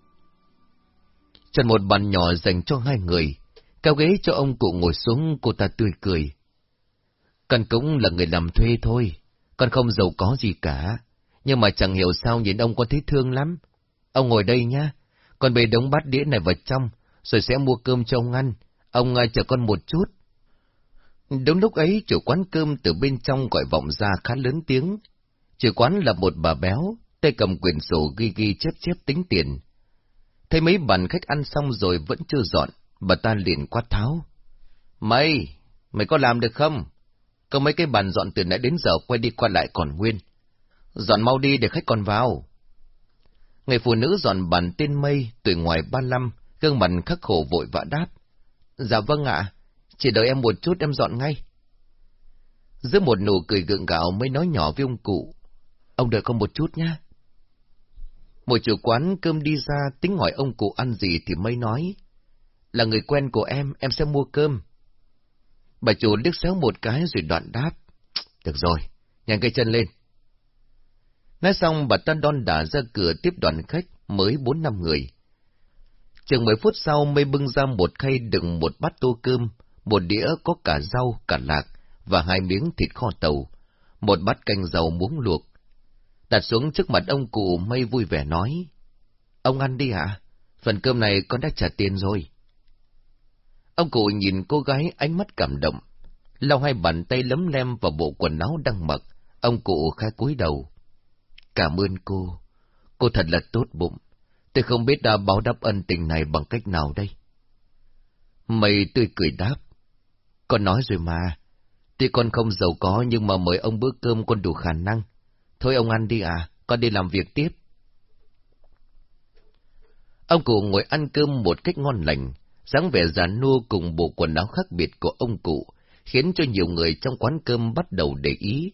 Chọn một bàn nhỏ dành cho hai người, cao ghế cho ông cụ ngồi xuống cô ta tươi cười. Con cũng là người làm thuê thôi, con không giàu có gì cả, nhưng mà chẳng hiểu sao nhìn ông con thấy thương lắm. Ông ngồi đây nhá, con bê đống bát đĩa này vào trong, rồi sẽ mua cơm cho ông ăn. Ông à, chờ con một chút. Đúng lúc ấy, chủ quán cơm từ bên trong gọi vọng ra khá lớn tiếng. Chủ quán là một bà béo, tay cầm quyển sổ ghi ghi chép chép tính tiền. Thấy mấy bàn khách ăn xong rồi vẫn chưa dọn, bà ta liền quát tháo. Mày, mày có làm được không? Có mấy cái bàn dọn từ nãy đến giờ quay đi qua lại còn nguyên. Dọn mau đi để khách còn vào. Người phụ nữ dọn bàn tên mây, tuổi ngoài ba lăm, gương mặt khắc khổ vội vã đáp. Dạ vâng ạ, chỉ đợi em một chút em dọn ngay. Giữa một nụ cười gượng gạo mới nói nhỏ với ông cụ. Ông đợi con một chút nhé. Một chủ quán cơm đi ra tính hỏi ông cụ ăn gì thì mới nói. Là người quen của em, em sẽ mua cơm. Bà chủ liếc xéo một cái rồi đoạn đáp. Được rồi, nhanh cây chân lên. Nói xong bà ta đon đả ra cửa tiếp đoàn khách mới bốn năm người. Chừng mười phút sau mới bưng ra một khay đựng một bát tô cơm, một đĩa có cả rau, cả lạc và hai miếng thịt kho tàu, một bát canh dầu muống luộc. Đặt xuống trước mặt ông cụ mây vui vẻ nói. Ông ăn đi hả? Phần cơm này con đã trả tiền rồi. Ông cụ nhìn cô gái ánh mắt cảm động, lau hai bàn tay lấm lem vào bộ quần áo đang mặc, ông cụ khai cúi đầu. Cảm ơn cô, cô thật là tốt bụng, tôi không biết đã báo đáp ân tình này bằng cách nào đây. Mày tươi cười đáp, con nói rồi mà, tuy con không giàu có nhưng mà mời ông bữa cơm con đủ khả năng. Thôi ông ăn đi à, con đi làm việc tiếp. Ông cụ ngồi ăn cơm một cách ngon lành, dáng vẻ già nua cùng bộ quần áo khác biệt của ông cụ, khiến cho nhiều người trong quán cơm bắt đầu để ý.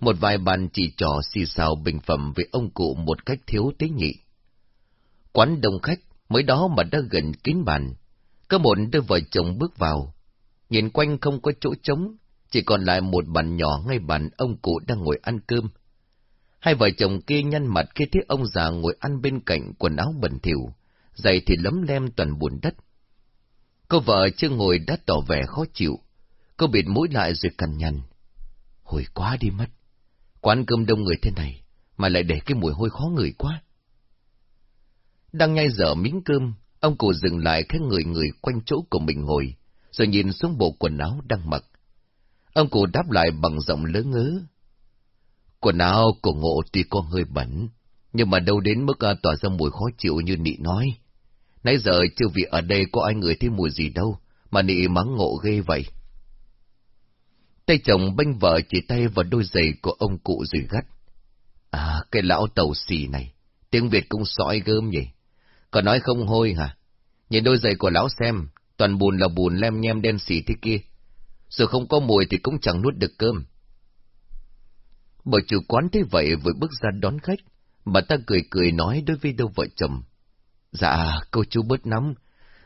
Một vài bàn chỉ trò xì xào bình phẩm về ông cụ một cách thiếu tế nhị. Quán đông khách, mới đó mà đã gần kín bàn. Có một đôi vợ chồng bước vào. Nhìn quanh không có chỗ trống, chỉ còn lại một bàn nhỏ ngay bàn ông cụ đang ngồi ăn cơm. Hai vợ chồng kia nhăn mặt khi thấy ông già ngồi ăn bên cạnh quần áo bẩn thỉu, giày thì lấm lem toàn bùn đất. Cô vợ chưa ngồi đã tỏ vẻ khó chịu. Cô bịt mũi lại rồi cằn nhằn. Hồi quá đi mất. Quán cơm đông người thế này, mà lại để cái mùi hôi khó ngửi quá. Đang nhai dở miếng cơm, ông cụ dừng lại khẽ người người quanh chỗ của mình ngồi, rồi nhìn xuống bộ quần áo đang mặc. Ông cụ đáp lại bằng giọng lớn ngớ. Quần áo của ngộ tuy có hơi bẩn, nhưng mà đâu đến mức à, tỏa ra mùi khó chịu như nị nói. Nãy giờ chưa vì ở đây có ai người thấy mùi gì đâu, mà nị mắng ngộ ghê vậy. Tay chồng bênh vợ chỉ tay vào đôi giày của ông cụ rồi gắt. À, cái lão tàu xì này, tiếng Việt cũng sói gớm nhỉ. Còn nói không hôi hả? Nhìn đôi giày của lão xem, toàn bùn là bùn lem nhem đen xì thế kia. Giờ không có mùi thì cũng chẳng nuốt được cơm. Bà chủ quán thế vậy vừa bước ra đón khách, bà ta cười cười nói đối với đôi vợ chồng. Dạ, cô chú bớt nóng.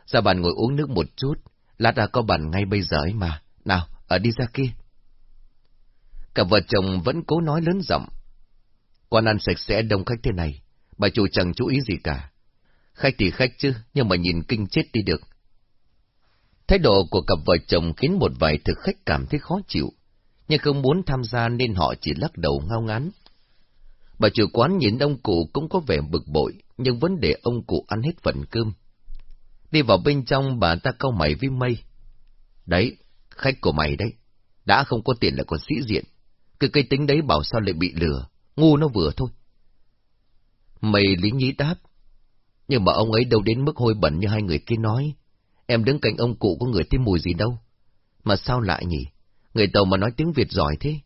Ra bàn ngồi uống nước một chút, lát đã có bàn ngay bây giờ ấy mà. Nào, ở đi ra kia. Cả vợ chồng vẫn cố nói lớn giọng. Quán ăn sạch sẽ đông khách thế này, bà chủ chẳng chú ý gì cả. Khách thì khách chứ, nhưng mà nhìn kinh chết đi được. Thái độ của cặp vợ chồng khiến một vài thực khách cảm thấy khó chịu, nhưng không muốn tham gia nên họ chỉ lắc đầu ngao ngán. Bà chủ quán nhìn ông cụ cũng có vẻ bực bội, nhưng vấn đề ông cụ ăn hết phần cơm. Đi vào bên trong bà ta cau mày với mây. Đấy, khách của mày đấy, đã không có tiền là còn sĩ diện. cứ cây tính đấy bảo sao lại bị lừa, ngu nó vừa thôi. Mày lý nhí đáp, nhưng mà ông ấy đâu đến mức hôi bẩn như hai người kia nói. Em đứng cạnh ông cụ có người thấy mùi gì đâu. Mà sao lại nhỉ? Người tàu mà nói tiếng Việt giỏi thế.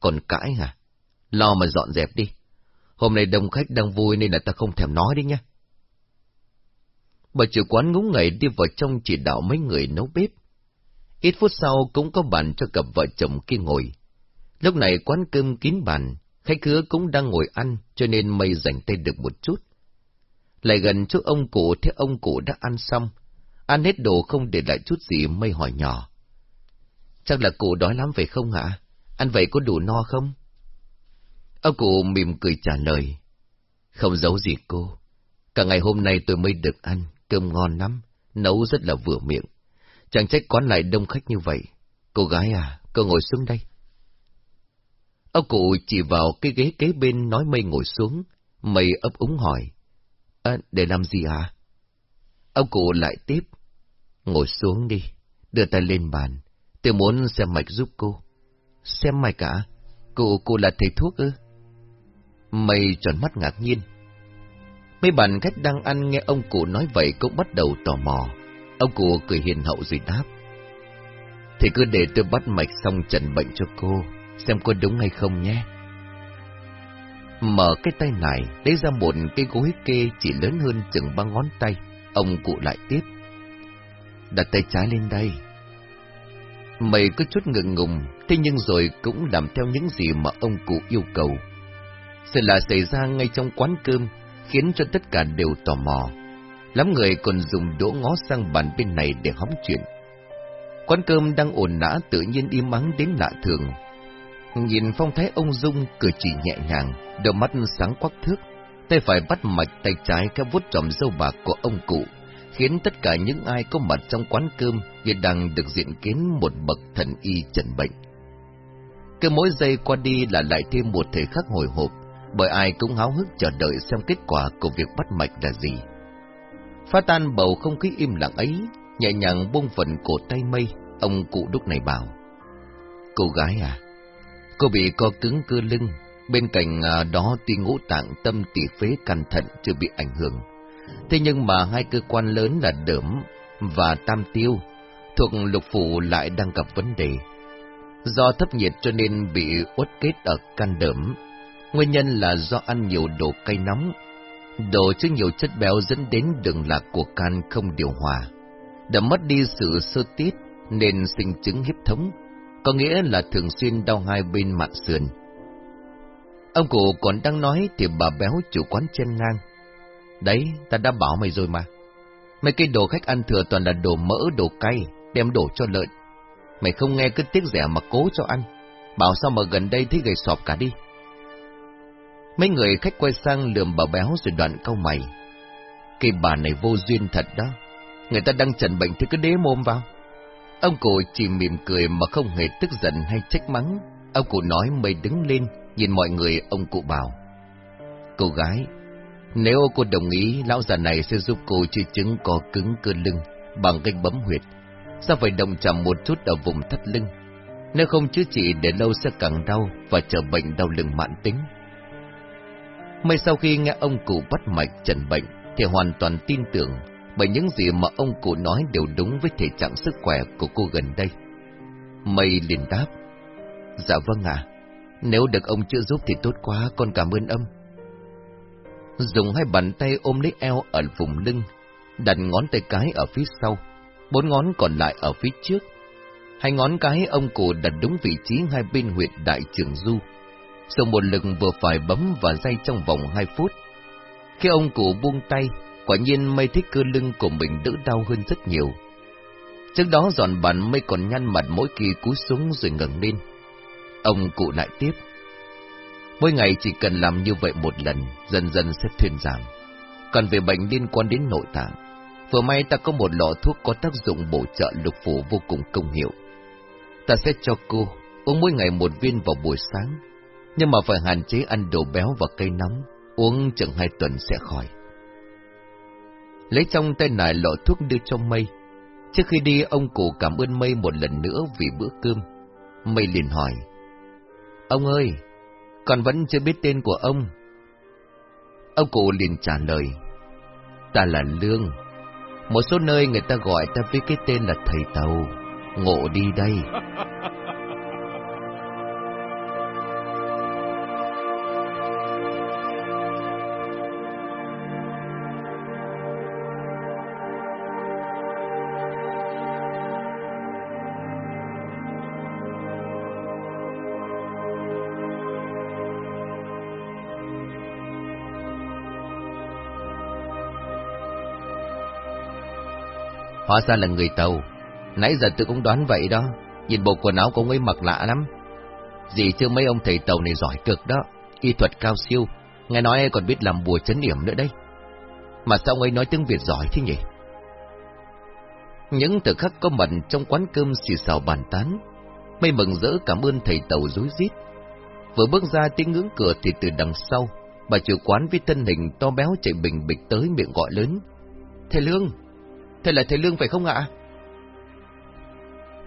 Còn cãi hả? Lo mà dọn dẹp đi. Hôm nay đông khách đang vui nên là ta không thèm nói đi nha. Bà chủ quán ngúng ngẩy đi vào trong chỉ đạo mấy người nấu bếp. Ít phút sau cũng có bàn cho cặp vợ chồng kia ngồi. Lúc này quán cơm kín bàn, khách khứa cũng đang ngồi ăn cho nên mây dành tay được một chút. Lại gần chỗ ông cụ thấy ông cụ đã ăn xong, ăn hết đồ không để lại chút gì mây hỏi nhỏ. Chắc là cụ đói lắm phải không hả? Ăn vậy có đủ no không? Ông cụ mỉm cười trả lời. Không giấu gì cô. Cả ngày hôm nay tôi mới được ăn, cơm ngon lắm, nấu rất là vừa miệng. Chẳng trách quán lại đông khách như vậy. Cô gái à, cô ngồi xuống đây. Ông cụ chỉ vào cái ghế kế bên nói mây ngồi xuống, mây ấp úng hỏi. À, để làm gì à? Ông cụ lại tiếp. Ngồi xuống đi, đưa tay lên bàn. Tôi muốn xem mạch giúp cô. Xem mạch cả? Cô cô là thầy thuốc ư? Mày tròn mắt ngạc nhiên. Mấy bạn khách đang ăn nghe ông cụ nói vậy cũng bắt đầu tò mò. Ông cụ cười hiền hậu rồi đáp. Thì cứ để tôi bắt mạch xong trần bệnh cho cô, xem có đúng hay không nhé. Mở cái tay này, lấy ra một cái gối kê chỉ lớn hơn chừng ba ngón tay, ông cụ lại tiếp. Đặt tay trái lên đây. Mày có chút ngượng ngùng, thế nhưng rồi cũng làm theo những gì mà ông cụ yêu cầu. Sự là xảy ra ngay trong quán cơm, khiến cho tất cả đều tò mò. Lắm người còn dùng đỗ ngó sang bàn bên này để hóng chuyện. Quán cơm đang ồn nã tự nhiên im mắng đến lạ thường. Nhìn phong thái ông Dung cử chỉ nhẹ nhàng, đôi mắt sáng quắc thước, tay phải bắt mạch tay trái cái vuốt tròm dâu bạc của ông cụ, khiến tất cả những ai có mặt trong quán cơm như đang được diện kiến một bậc thần y trần bệnh. Cứ mỗi giây qua đi là lại thêm một thời khắc hồi hộp, bởi ai cũng háo hức chờ đợi xem kết quả của việc bắt mạch là gì. Phá tan bầu không khí im lặng ấy, nhẹ nhàng buông phần cổ tay mây, ông cụ đúc này bảo. Cô gái à, cô bị co cứng cơ lưng, bên cạnh à, đó tuy ngũ tạng tâm tỷ phế căn thận chưa bị ảnh hưởng. Thế nhưng mà hai cơ quan lớn là đỡm và tam tiêu, thuộc lục phủ lại đang gặp vấn đề. Do thấp nhiệt cho nên bị uất kết ở can đỡm, Nguyên nhân là do ăn nhiều đồ cay nóng, đồ chứa nhiều chất béo dẫn đến đường lạc của can không điều hòa, đã mất đi sự sơ tiết nên sinh chứng hiếp thống, có nghĩa là thường xuyên đau hai bên mặt sườn. Ông cụ còn đang nói thì bà béo chủ quán chen ngang. Đấy, ta đã bảo mày rồi mà. Mấy cái đồ khách ăn thừa toàn là đồ mỡ, đồ cay, đem đổ cho lợn. Mày không nghe cứ tiếc rẻ mà cố cho ăn. Bảo sao mà gần đây thấy gầy sọp cả đi. Mấy người khách quay sang lườm bà béo rồi đoạn câu mày. Cái bà này vô duyên thật đó. Người ta đang trần bệnh thì cứ đế mồm vào. Ông cụ chỉ mỉm cười mà không hề tức giận hay trách mắng. Ông cụ nói mày đứng lên, nhìn mọi người ông cụ bảo. Cô gái, nếu cô đồng ý, lão già này sẽ giúp cô chữa chứng co cứng cơ lưng bằng cách bấm huyệt. Sao phải đồng chạm một chút ở vùng thắt lưng? Nếu không chữa trị để lâu sẽ càng đau và trở bệnh đau lưng mãn tính. May sau khi nghe ông cụ bắt mạch trần bệnh thì hoàn toàn tin tưởng bởi những gì mà ông cụ nói đều đúng với thể trạng sức khỏe của cô gần đây. Mây liền đáp. Dạ vâng ạ, nếu được ông chữa giúp thì tốt quá, con cảm ơn ông. Dùng hai bàn tay ôm lấy eo ở vùng lưng, đặt ngón tay cái ở phía sau, bốn ngón còn lại ở phía trước. Hai ngón cái ông cụ đặt đúng vị trí hai bên huyệt đại trường du dùng một lực vừa phải bấm và dây trong vòng hai phút. Khi ông cụ buông tay, quả nhiên mây thích cơ lưng của mình đỡ đau hơn rất nhiều. Trước đó dọn bàn mây còn nhăn mặt mỗi kỳ cúi xuống rồi ngẩng lên. Ông cụ lại tiếp. Mỗi ngày chỉ cần làm như vậy một lần, dần dần sẽ thuyên giảm. Còn về bệnh liên quan đến nội tạng, vừa may ta có một lọ thuốc có tác dụng bổ trợ lục phủ vô cùng công hiệu. Ta sẽ cho cô uống mỗi ngày một viên vào buổi sáng, nhưng mà phải hạn chế ăn đồ béo và cây nóng, uống chừng hai tuần sẽ khỏi. Lấy trong tay nải lọ thuốc đưa cho mây. Trước khi đi, ông cụ cảm ơn mây một lần nữa vì bữa cơm. Mây liền hỏi, Ông ơi, con vẫn chưa biết tên của ông. Ông cụ liền trả lời, Ta là Lương. Một số nơi người ta gọi ta với cái tên là Thầy Tàu. Ngộ đi đây. *laughs* Hóa ra là người tàu. Nãy giờ tôi cũng đoán vậy đó. Nhìn bộ quần áo của ông ấy mặc lạ lắm. Gì chứ mấy ông thầy tàu này giỏi cực đó. Y thuật cao siêu. Nghe nói còn biết làm bùa chấn điểm nữa đây. Mà sao ông ấy nói tiếng Việt giỏi thế nhỉ? Những từ khắc có mặt trong quán cơm xì xào bàn tán. Mây mừng rỡ cảm ơn thầy tàu rối rít. Vừa bước ra tiếng ngưỡng cửa thì từ đằng sau, bà chủ quán với thân hình to béo chạy bình bịch tới miệng gọi lớn. Thầy Lương, Thầy là thầy Lương phải không ạ?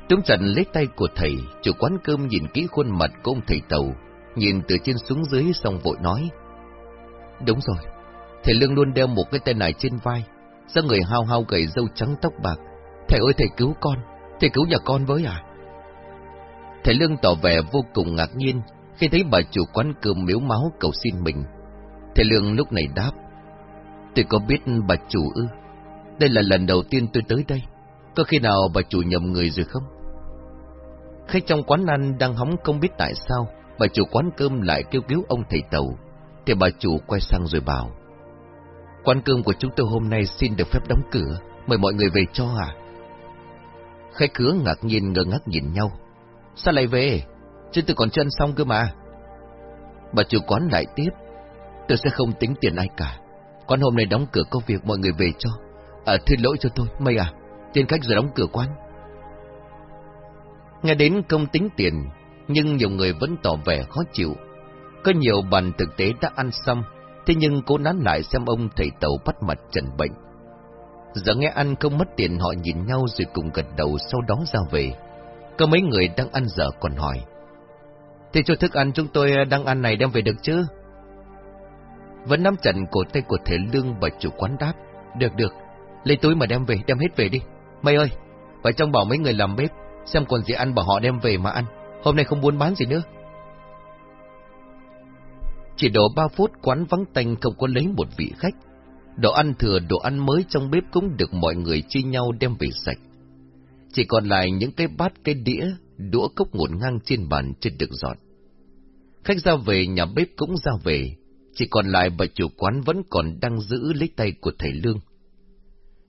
Tuấn Trần lấy tay của thầy, chủ quán cơm nhìn kỹ khuôn mặt của ông thầy tàu, nhìn từ trên xuống dưới xong vội nói. Đúng rồi, thầy Lương luôn đeo một cái tên này trên vai, ra người hao hao gầy dâu trắng tóc bạc. Thầy ơi thầy cứu con, thầy cứu nhà con với à? Thầy Lương tỏ vẻ vô cùng ngạc nhiên khi thấy bà chủ quán cơm miếu máu cầu xin mình. Thầy Lương lúc này đáp, Tôi có biết bà chủ ư? Đây là lần đầu tiên tôi tới đây. Có khi nào bà chủ nhầm người rồi không? Khách trong quán ăn đang hóng không biết tại sao, bà chủ quán cơm lại kêu cứu ông thầy tàu. Thì bà chủ quay sang rồi bảo, Quán cơm của chúng tôi hôm nay xin được phép đóng cửa, mời mọi người về cho à? Khách khứa ngạc nhiên ngơ ngác nhìn nhau. Sao lại về? Chứ tôi còn chưa ăn xong cơ mà. Bà chủ quán lại tiếp. Tôi sẽ không tính tiền ai cả. Quán hôm nay đóng cửa có việc mọi người về cho. À, thiên lỗi cho tôi, mây à. Tiền khách rồi đóng cửa quán. Nghe đến công tính tiền, nhưng nhiều người vẫn tỏ vẻ khó chịu. Có nhiều bàn thực tế đã ăn xong, thế nhưng cố nán lại xem ông thầy tàu bắt mặt trần bệnh. Giờ nghe ăn không mất tiền họ nhìn nhau rồi cùng gật đầu sau đó ra về. Có mấy người đang ăn dở còn hỏi. Thế cho thức ăn chúng tôi đang ăn này đem về được chứ? Vẫn nắm chặt cổ tay của thể lương và chủ quán đáp. Được được, lấy túi mà đem về, đem hết về đi. Mày ơi, vào trong bảo mấy người làm bếp, xem còn gì ăn bảo họ đem về mà ăn. Hôm nay không buôn bán gì nữa. Chỉ độ ba phút quán vắng tanh không có lấy một vị khách. Đồ ăn thừa, đồ ăn mới trong bếp cũng được mọi người chia nhau đem về sạch. Chỉ còn lại những cái bát, cái đĩa, đũa cốc ngổn ngang trên bàn chưa được dọn. Khách ra về, nhà bếp cũng ra về, chỉ còn lại bà chủ quán vẫn còn đang giữ lấy tay của thầy Lương.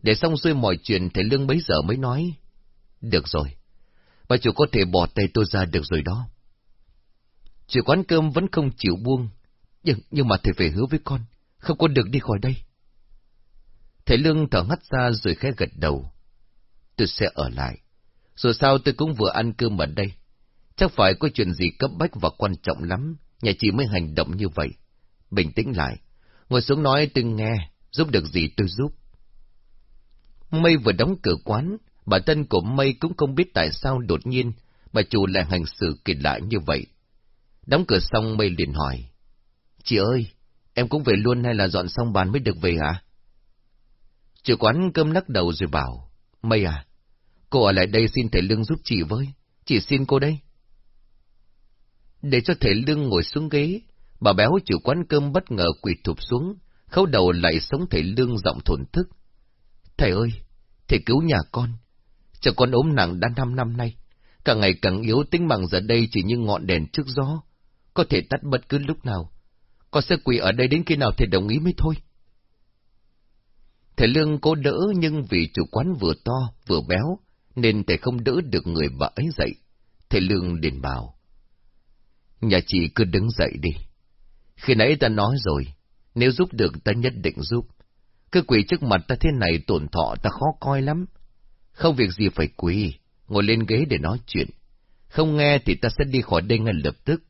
Để xong xuôi mọi chuyện, thầy Lương bấy giờ mới nói. Được rồi, bà chủ có thể bỏ tay tôi ra được rồi đó. Chủ quán cơm vẫn không chịu buông, nhưng, nhưng mà thầy phải hứa với con, không có được đi khỏi đây. Thầy Lương thở hắt ra rồi khẽ gật đầu. Tôi sẽ ở lại. Dù sao tôi cũng vừa ăn cơm ở đây. Chắc phải có chuyện gì cấp bách và quan trọng lắm, nhà chị mới hành động như vậy. Bình tĩnh lại, ngồi xuống nói tôi nghe, giúp được gì tôi giúp. Mây vừa đóng cửa quán, bà tân của Mây cũng không biết tại sao đột nhiên bà chủ lại hành xử kỳ lạ như vậy. Đóng cửa xong Mây liền hỏi. Chị ơi, em cũng về luôn hay là dọn xong bàn mới được về hả? Chủ quán cơm lắc đầu rồi bảo. Mây à, cô ở lại đây xin thầy Lương giúp chị với. Chị xin cô đây. Để cho thầy Lương ngồi xuống ghế, bà béo chủ quán cơm bất ngờ quỳ thụp xuống, khấu đầu lại sống thầy Lương giọng thổn thức. Thầy ơi, thầy cứu nhà con. Cho con ốm nặng đã năm năm nay, càng ngày càng yếu tính mạng giờ đây chỉ như ngọn đèn trước gió, có thể tắt bất cứ lúc nào. Con sẽ quỳ ở đây đến khi nào thầy đồng ý mới thôi. Thầy Lương cố đỡ nhưng vì chủ quán vừa to vừa béo, nên thầy không đỡ được người bà ấy dậy. Thầy Lương liền bảo. Nhà chị cứ đứng dậy đi. Khi nãy ta nói rồi, nếu giúp được ta nhất định giúp. Cứ quỳ trước mặt ta thế này tổn thọ ta khó coi lắm. Không việc gì phải quỳ, ngồi lên ghế để nói chuyện. Không nghe thì ta sẽ đi khỏi đây ngay lập tức.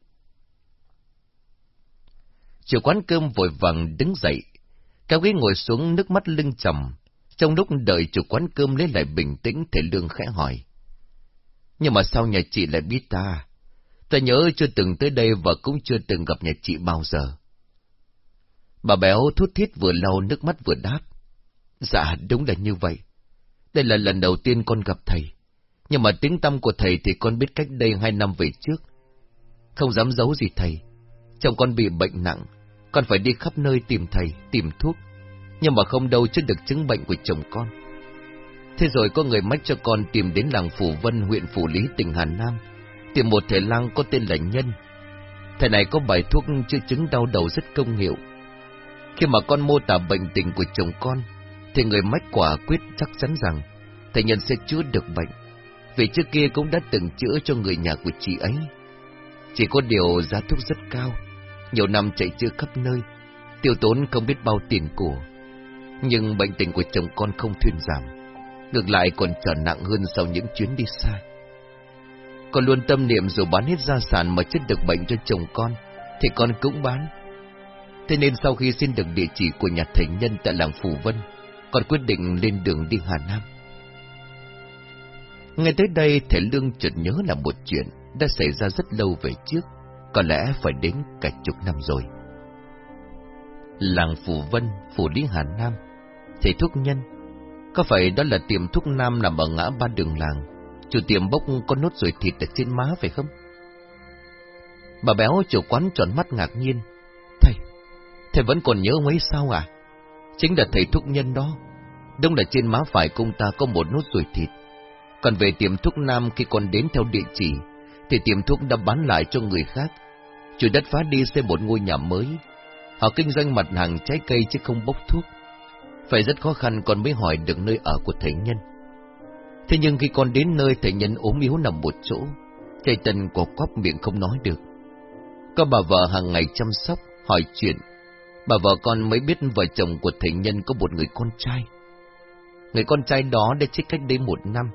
Chủ quán cơm vội vàng đứng dậy, cao ghế ngồi xuống nước mắt lưng trầm. Trong lúc đợi chủ quán cơm lấy lại bình tĩnh, thầy Lương khẽ hỏi. Nhưng mà sao nhà chị lại biết ta? Ta nhớ chưa từng tới đây và cũng chưa từng gặp nhà chị bao giờ. Bà béo thút thít vừa lau nước mắt vừa đáp. Dạ, đúng là như vậy. Đây là lần đầu tiên con gặp thầy. Nhưng mà tiếng tâm của thầy thì con biết cách đây hai năm về trước. Không dám giấu gì thầy. Chồng con bị bệnh nặng, con phải đi khắp nơi tìm thầy, tìm thuốc, nhưng mà không đâu chữa được chứng bệnh của chồng con. Thế rồi có người mách cho con tìm đến làng Phủ Vân, huyện Phủ Lý, tỉnh Hà Nam, tìm một thầy lang có tên là Nhân. Thầy này có bài thuốc chữa chứng đau đầu rất công hiệu. Khi mà con mô tả bệnh tình của chồng con, thì người mách quả quyết chắc chắn rằng thầy Nhân sẽ chữa được bệnh, vì trước kia cũng đã từng chữa cho người nhà của chị ấy. Chỉ có điều giá thuốc rất cao, nhiều năm chạy chữa khắp nơi, tiêu tốn không biết bao tiền của. Nhưng bệnh tình của chồng con không thuyên giảm, ngược lại còn trở nặng hơn sau những chuyến đi xa. Con luôn tâm niệm dù bán hết gia sản mà chết được bệnh cho chồng con, thì con cũng bán. Thế nên sau khi xin được địa chỉ của nhà thầy nhân tại làng Phủ Vân, con quyết định lên đường đi Hà Nam. Ngay tới đây, thầy Lương chợt nhớ là một chuyện đã xảy ra rất lâu về trước có lẽ phải đến cả chục năm rồi. Làng Phủ Vân, Phủ Lý Hà Nam, thầy thuốc nhân, có phải đó là tiệm thuốc nam nằm ở ngã ba đường làng, Chủ tiệm bốc có nốt ruồi thịt ở trên má phải không? Bà béo chủ quán tròn mắt ngạc nhiên. Thầy, vẫn còn nhớ mấy sao à? Chính là thầy thuốc nhân đó. Đúng là trên má phải công ta có một nốt ruồi thịt. Còn về tiệm thuốc nam khi còn đến theo địa chỉ, thì tiệm thuốc đã bán lại cho người khác. Chủ đất phá đi xây một ngôi nhà mới. Họ kinh doanh mặt hàng trái cây chứ không bốc thuốc. Phải rất khó khăn còn mới hỏi được nơi ở của thầy nhân. Thế nhưng khi con đến nơi thầy nhân ốm yếu nằm một chỗ, chạy tần của quắp miệng không nói được. Có bà vợ hàng ngày chăm sóc, hỏi chuyện. Bà vợ con mới biết vợ chồng của thầy nhân có một người con trai. Người con trai đó đã chết cách đây một năm.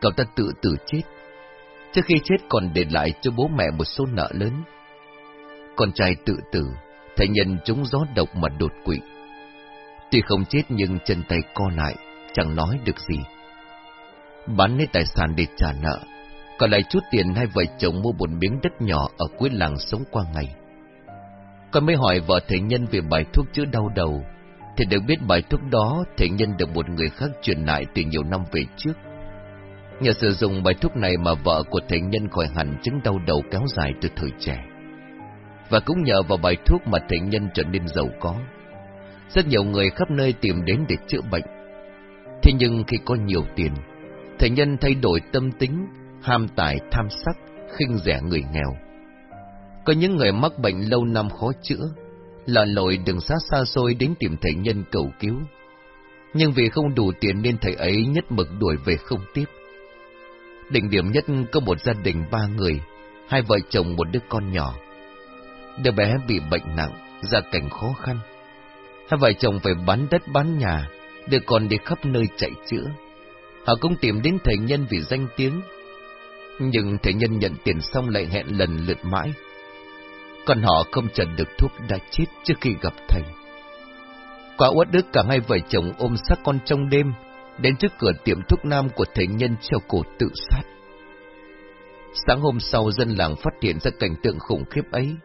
Cậu ta tự tử chết. Trước khi chết còn để lại cho bố mẹ một số nợ lớn. Con trai tự tử, thầy nhân trúng gió độc mà đột quỵ. Tuy không chết nhưng chân tay co lại, chẳng nói được gì. Bán hết tài sản để trả nợ, còn lại chút tiền hai vợ chồng mua một miếng đất nhỏ ở cuối làng sống qua ngày. Con mới hỏi vợ thầy nhân về bài thuốc chữa đau đầu, thì được biết bài thuốc đó thầy nhân được một người khác truyền lại từ nhiều năm về trước. Nhờ sử dụng bài thuốc này mà vợ của thầy nhân khỏi hẳn chứng đau đầu kéo dài từ thời trẻ. Và cũng nhờ vào bài thuốc mà thầy nhân trở nên giàu có. Rất nhiều người khắp nơi tìm đến để chữa bệnh. Thế nhưng khi có nhiều tiền, thầy nhân thay đổi tâm tính, ham tài tham sắc, khinh rẻ người nghèo. Có những người mắc bệnh lâu năm khó chữa, là lội đường xa xa xôi đến tìm thầy nhân cầu cứu. Nhưng vì không đủ tiền nên thầy ấy nhất mực đuổi về không tiếp. Đỉnh điểm nhất có một gia đình ba người, hai vợ chồng một đứa con nhỏ. Đứa bé bị bệnh nặng, gia cảnh khó khăn. Hai vợ chồng phải bán đất bán nhà, đứa con đi khắp nơi chạy chữa. Họ cũng tìm đến thầy nhân vì danh tiếng. Nhưng thầy nhân nhận tiền xong lại hẹn lần lượt mãi. Còn họ không trần được thuốc đã chết trước khi gặp thầy. Quả uất đức cả hai vợ chồng ôm xác con trong đêm, đến trước cửa tiệm thuốc nam của thầy nhân treo cổ tự sát. Sáng hôm sau dân làng phát hiện ra cảnh tượng khủng khiếp ấy.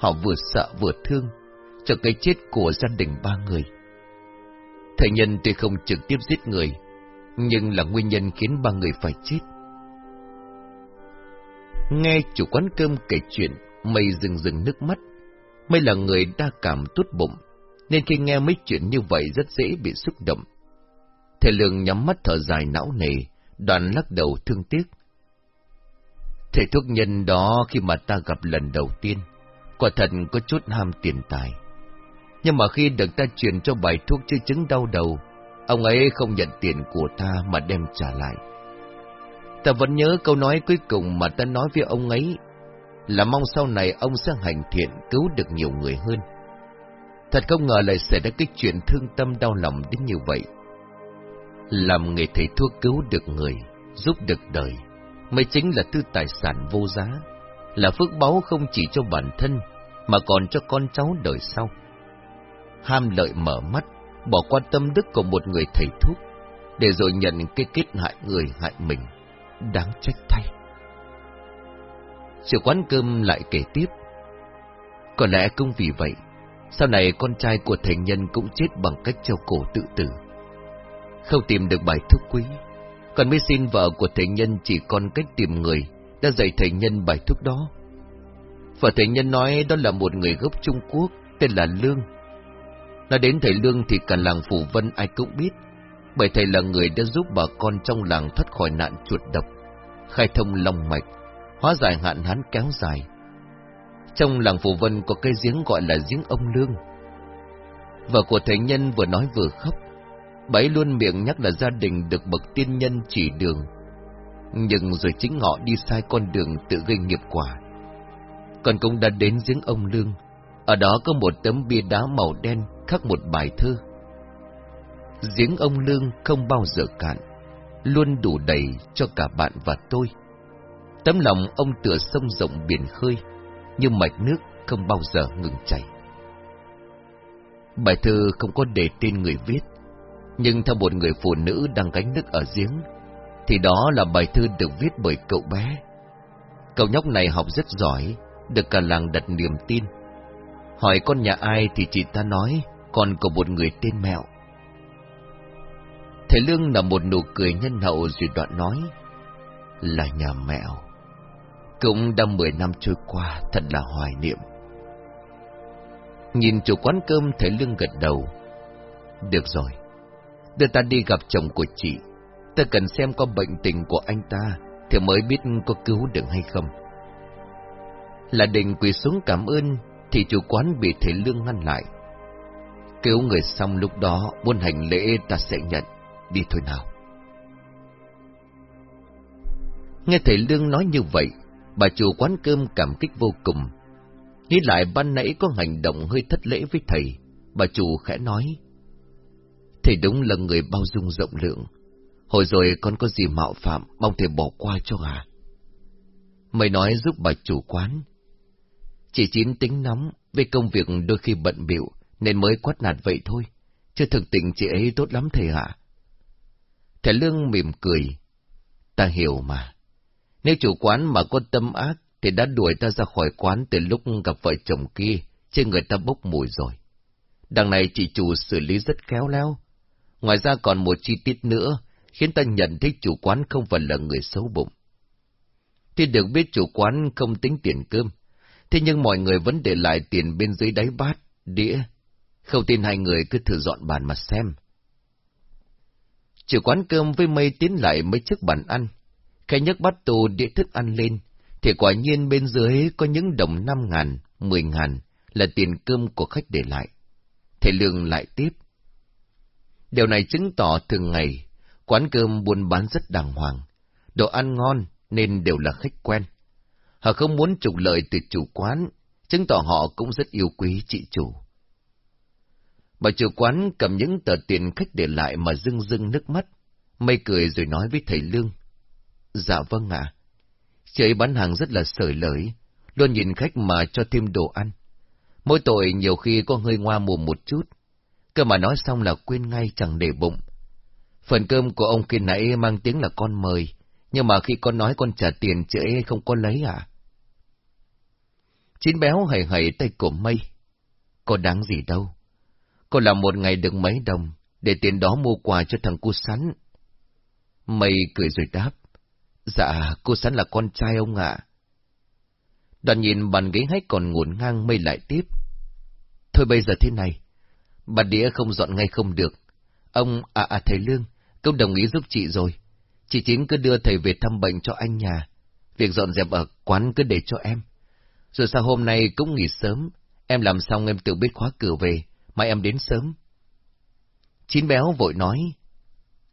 Họ vừa sợ vừa thương, cho cái chết của gia đình ba người. Thầy nhân tuy không trực tiếp giết người, nhưng là nguyên nhân khiến ba người phải chết. Nghe chủ quán cơm kể chuyện, mây rừng rừng nước mắt. Mây là người đa cảm tốt bụng, nên khi nghe mấy chuyện như vậy rất dễ bị xúc động. Thầy Lương nhắm mắt thở dài não nề, đoàn lắc đầu thương tiếc. Thầy thuốc nhân đó khi mà ta gặp lần đầu tiên, quả thật có chút ham tiền tài. Nhưng mà khi được ta truyền cho bài thuốc chữa chứng đau đầu, ông ấy không nhận tiền của ta mà đem trả lại. Ta vẫn nhớ câu nói cuối cùng mà ta nói với ông ấy, là mong sau này ông sẽ hành thiện cứu được nhiều người hơn. Thật không ngờ lại xảy ra cái chuyện thương tâm đau lòng đến như vậy. Làm nghề thầy thuốc cứu được người, giúp được đời, mới chính là tư tài sản vô giá, là phước báu không chỉ cho bản thân, mà còn cho con cháu đời sau. Ham lợi mở mắt, bỏ qua tâm đức của một người thầy thuốc, để rồi nhận cái kết hại người hại mình, đáng trách thay. Sự quán cơm lại kể tiếp. Có lẽ cũng vì vậy, sau này con trai của thầy nhân cũng chết bằng cách treo cổ tự tử. Không tìm được bài thuốc quý, còn mới xin vợ của thầy nhân chỉ còn cách tìm người đã dạy thầy nhân bài thuốc đó. Vợ thầy nhân nói đó là một người gốc Trung Quốc tên là Lương. Nói đến thầy Lương thì cả làng Phủ Vân ai cũng biết, bởi thầy là người đã giúp bà con trong làng thoát khỏi nạn chuột độc, khai thông lòng mạch, hóa giải hạn hán kéo dài. Trong làng Phủ Vân có cây giếng gọi là giếng ông Lương. Vợ của thầy nhân vừa nói vừa khóc, bấy luôn miệng nhắc là gia đình được bậc tiên nhân chỉ đường. Nhưng rồi chính họ đi sai con đường tự gây nghiệp quả. Còn cũng đã đến giếng ông Lương, ở đó có một tấm bia đá màu đen khắc một bài thơ. Giếng ông Lương không bao giờ cạn, luôn đủ đầy cho cả bạn và tôi. Tấm lòng ông tựa sông rộng biển khơi, nhưng mạch nước không bao giờ ngừng chảy. Bài thơ không có đề tên người viết, nhưng theo một người phụ nữ đang gánh nước ở giếng, thì đó là bài thơ được viết bởi cậu bé. Cậu nhóc này học rất giỏi, được cả làng đặt niềm tin. Hỏi con nhà ai thì chị ta nói, con của một người tên Mẹo. Thầy Lương là một nụ cười nhân hậu rồi đoạn nói, là nhà mẹo. Cũng đã mười năm trôi qua, thật là hoài niệm. Nhìn chủ quán cơm thấy lưng gật đầu. Được rồi, đưa ta đi gặp chồng của chị. Ta cần xem có bệnh tình của anh ta, thì mới biết có cứu được hay không. Là định quỳ xuống cảm ơn, thì chủ quán bị thầy lương ngăn lại. Cứu người xong lúc đó, buôn hành lễ ta sẽ nhận. Đi thôi nào. Nghe thầy Lương nói như vậy, bà chủ quán cơm cảm kích vô cùng. Nghĩ lại ban nãy có hành động hơi thất lễ với thầy, bà chủ khẽ nói. Thầy đúng là người bao dung rộng lượng. Hồi rồi con có gì mạo phạm, mong thầy bỏ qua cho à. Mày nói giúp bà chủ quán. Chỉ chín tính nóng, về công việc đôi khi bận biểu nên mới quát nạt vậy thôi. Chứ thực tình chị ấy tốt lắm thầy ạ. Thầy Lương mỉm cười. Ta hiểu mà. Nếu chủ quán mà có tâm ác, thì đã đuổi ta ra khỏi quán từ lúc gặp vợ chồng kia, trên người ta bốc mùi rồi. Đằng này chị chủ xử lý rất khéo léo. Ngoài ra còn một chi tiết nữa, khiến ta nhận thấy chủ quán không phải là người xấu bụng. Thì được biết chủ quán không tính tiền cơm, thế nhưng mọi người vẫn để lại tiền bên dưới đáy bát, đĩa. Không tin hai người cứ thử dọn bàn mà xem. Chủ quán cơm với mây tiến lại mấy chiếc bàn ăn, Khẽ nhấc bắt tù đĩa thức ăn lên, thì quả nhiên bên dưới có những đồng năm ngàn, mười ngàn là tiền cơm của khách để lại. Thầy Lương lại tiếp. Điều này chứng tỏ thường ngày, quán cơm buôn bán rất đàng hoàng, đồ ăn ngon nên đều là khách quen. Họ không muốn trục lợi từ chủ quán, chứng tỏ họ cũng rất yêu quý chị chủ. Bà chủ quán cầm những tờ tiền khách để lại mà rưng rưng nước mắt, mây cười rồi nói với thầy Lương. Dạ vâng ạ. Chị ấy bán hàng rất là sởi lợi luôn nhìn khách mà cho thêm đồ ăn. Mỗi tội nhiều khi có hơi ngoa mồm một chút, cơ mà nói xong là quên ngay chẳng để bụng. Phần cơm của ông kia nãy mang tiếng là con mời, nhưng mà khi con nói con trả tiền chị ấy không có lấy à? Chín béo hầy hầy tay cổ mây. Có đáng gì đâu. Cô làm một ngày được mấy đồng, để tiền đó mua quà cho thằng cu sắn. Mây cười rồi đáp. Dạ, cô sẵn là con trai ông ạ. Đoàn nhìn bàn ghế hách còn ngổn ngang mây lại tiếp. Thôi bây giờ thế này, bà đĩa không dọn ngay không được. Ông, à à thầy Lương, câu đồng ý giúp chị rồi. Chị Chín cứ đưa thầy về thăm bệnh cho anh nhà. Việc dọn dẹp ở quán cứ để cho em. Rồi sao hôm nay cũng nghỉ sớm, em làm xong em tự biết khóa cửa về, mai em đến sớm. Chín béo vội nói,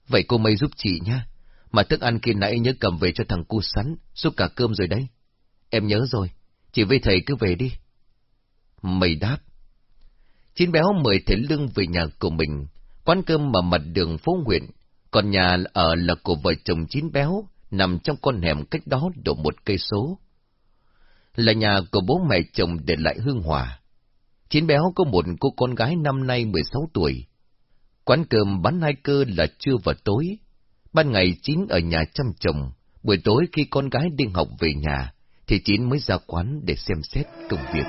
vậy cô mây giúp chị nha. Mà thức ăn khi nãy nhớ cầm về cho thằng cu sắn, xúc cả cơm rồi đấy. Em nhớ rồi, chỉ với thầy cứ về đi. Mày đáp. Chín béo mời thầy Lương về nhà của mình, quán cơm mà mặt đường phố huyện, còn nhà ở là của vợ chồng chín béo, nằm trong con hẻm cách đó độ một cây số. Là nhà của bố mẹ chồng để lại hương hòa. Chín béo có một cô con gái năm nay 16 tuổi. Quán cơm bán hai cơ là trưa và tối, Ban ngày Chín ở nhà chăm chồng, buổi tối khi con gái đi học về nhà, thì Chín mới ra quán để xem xét công việc.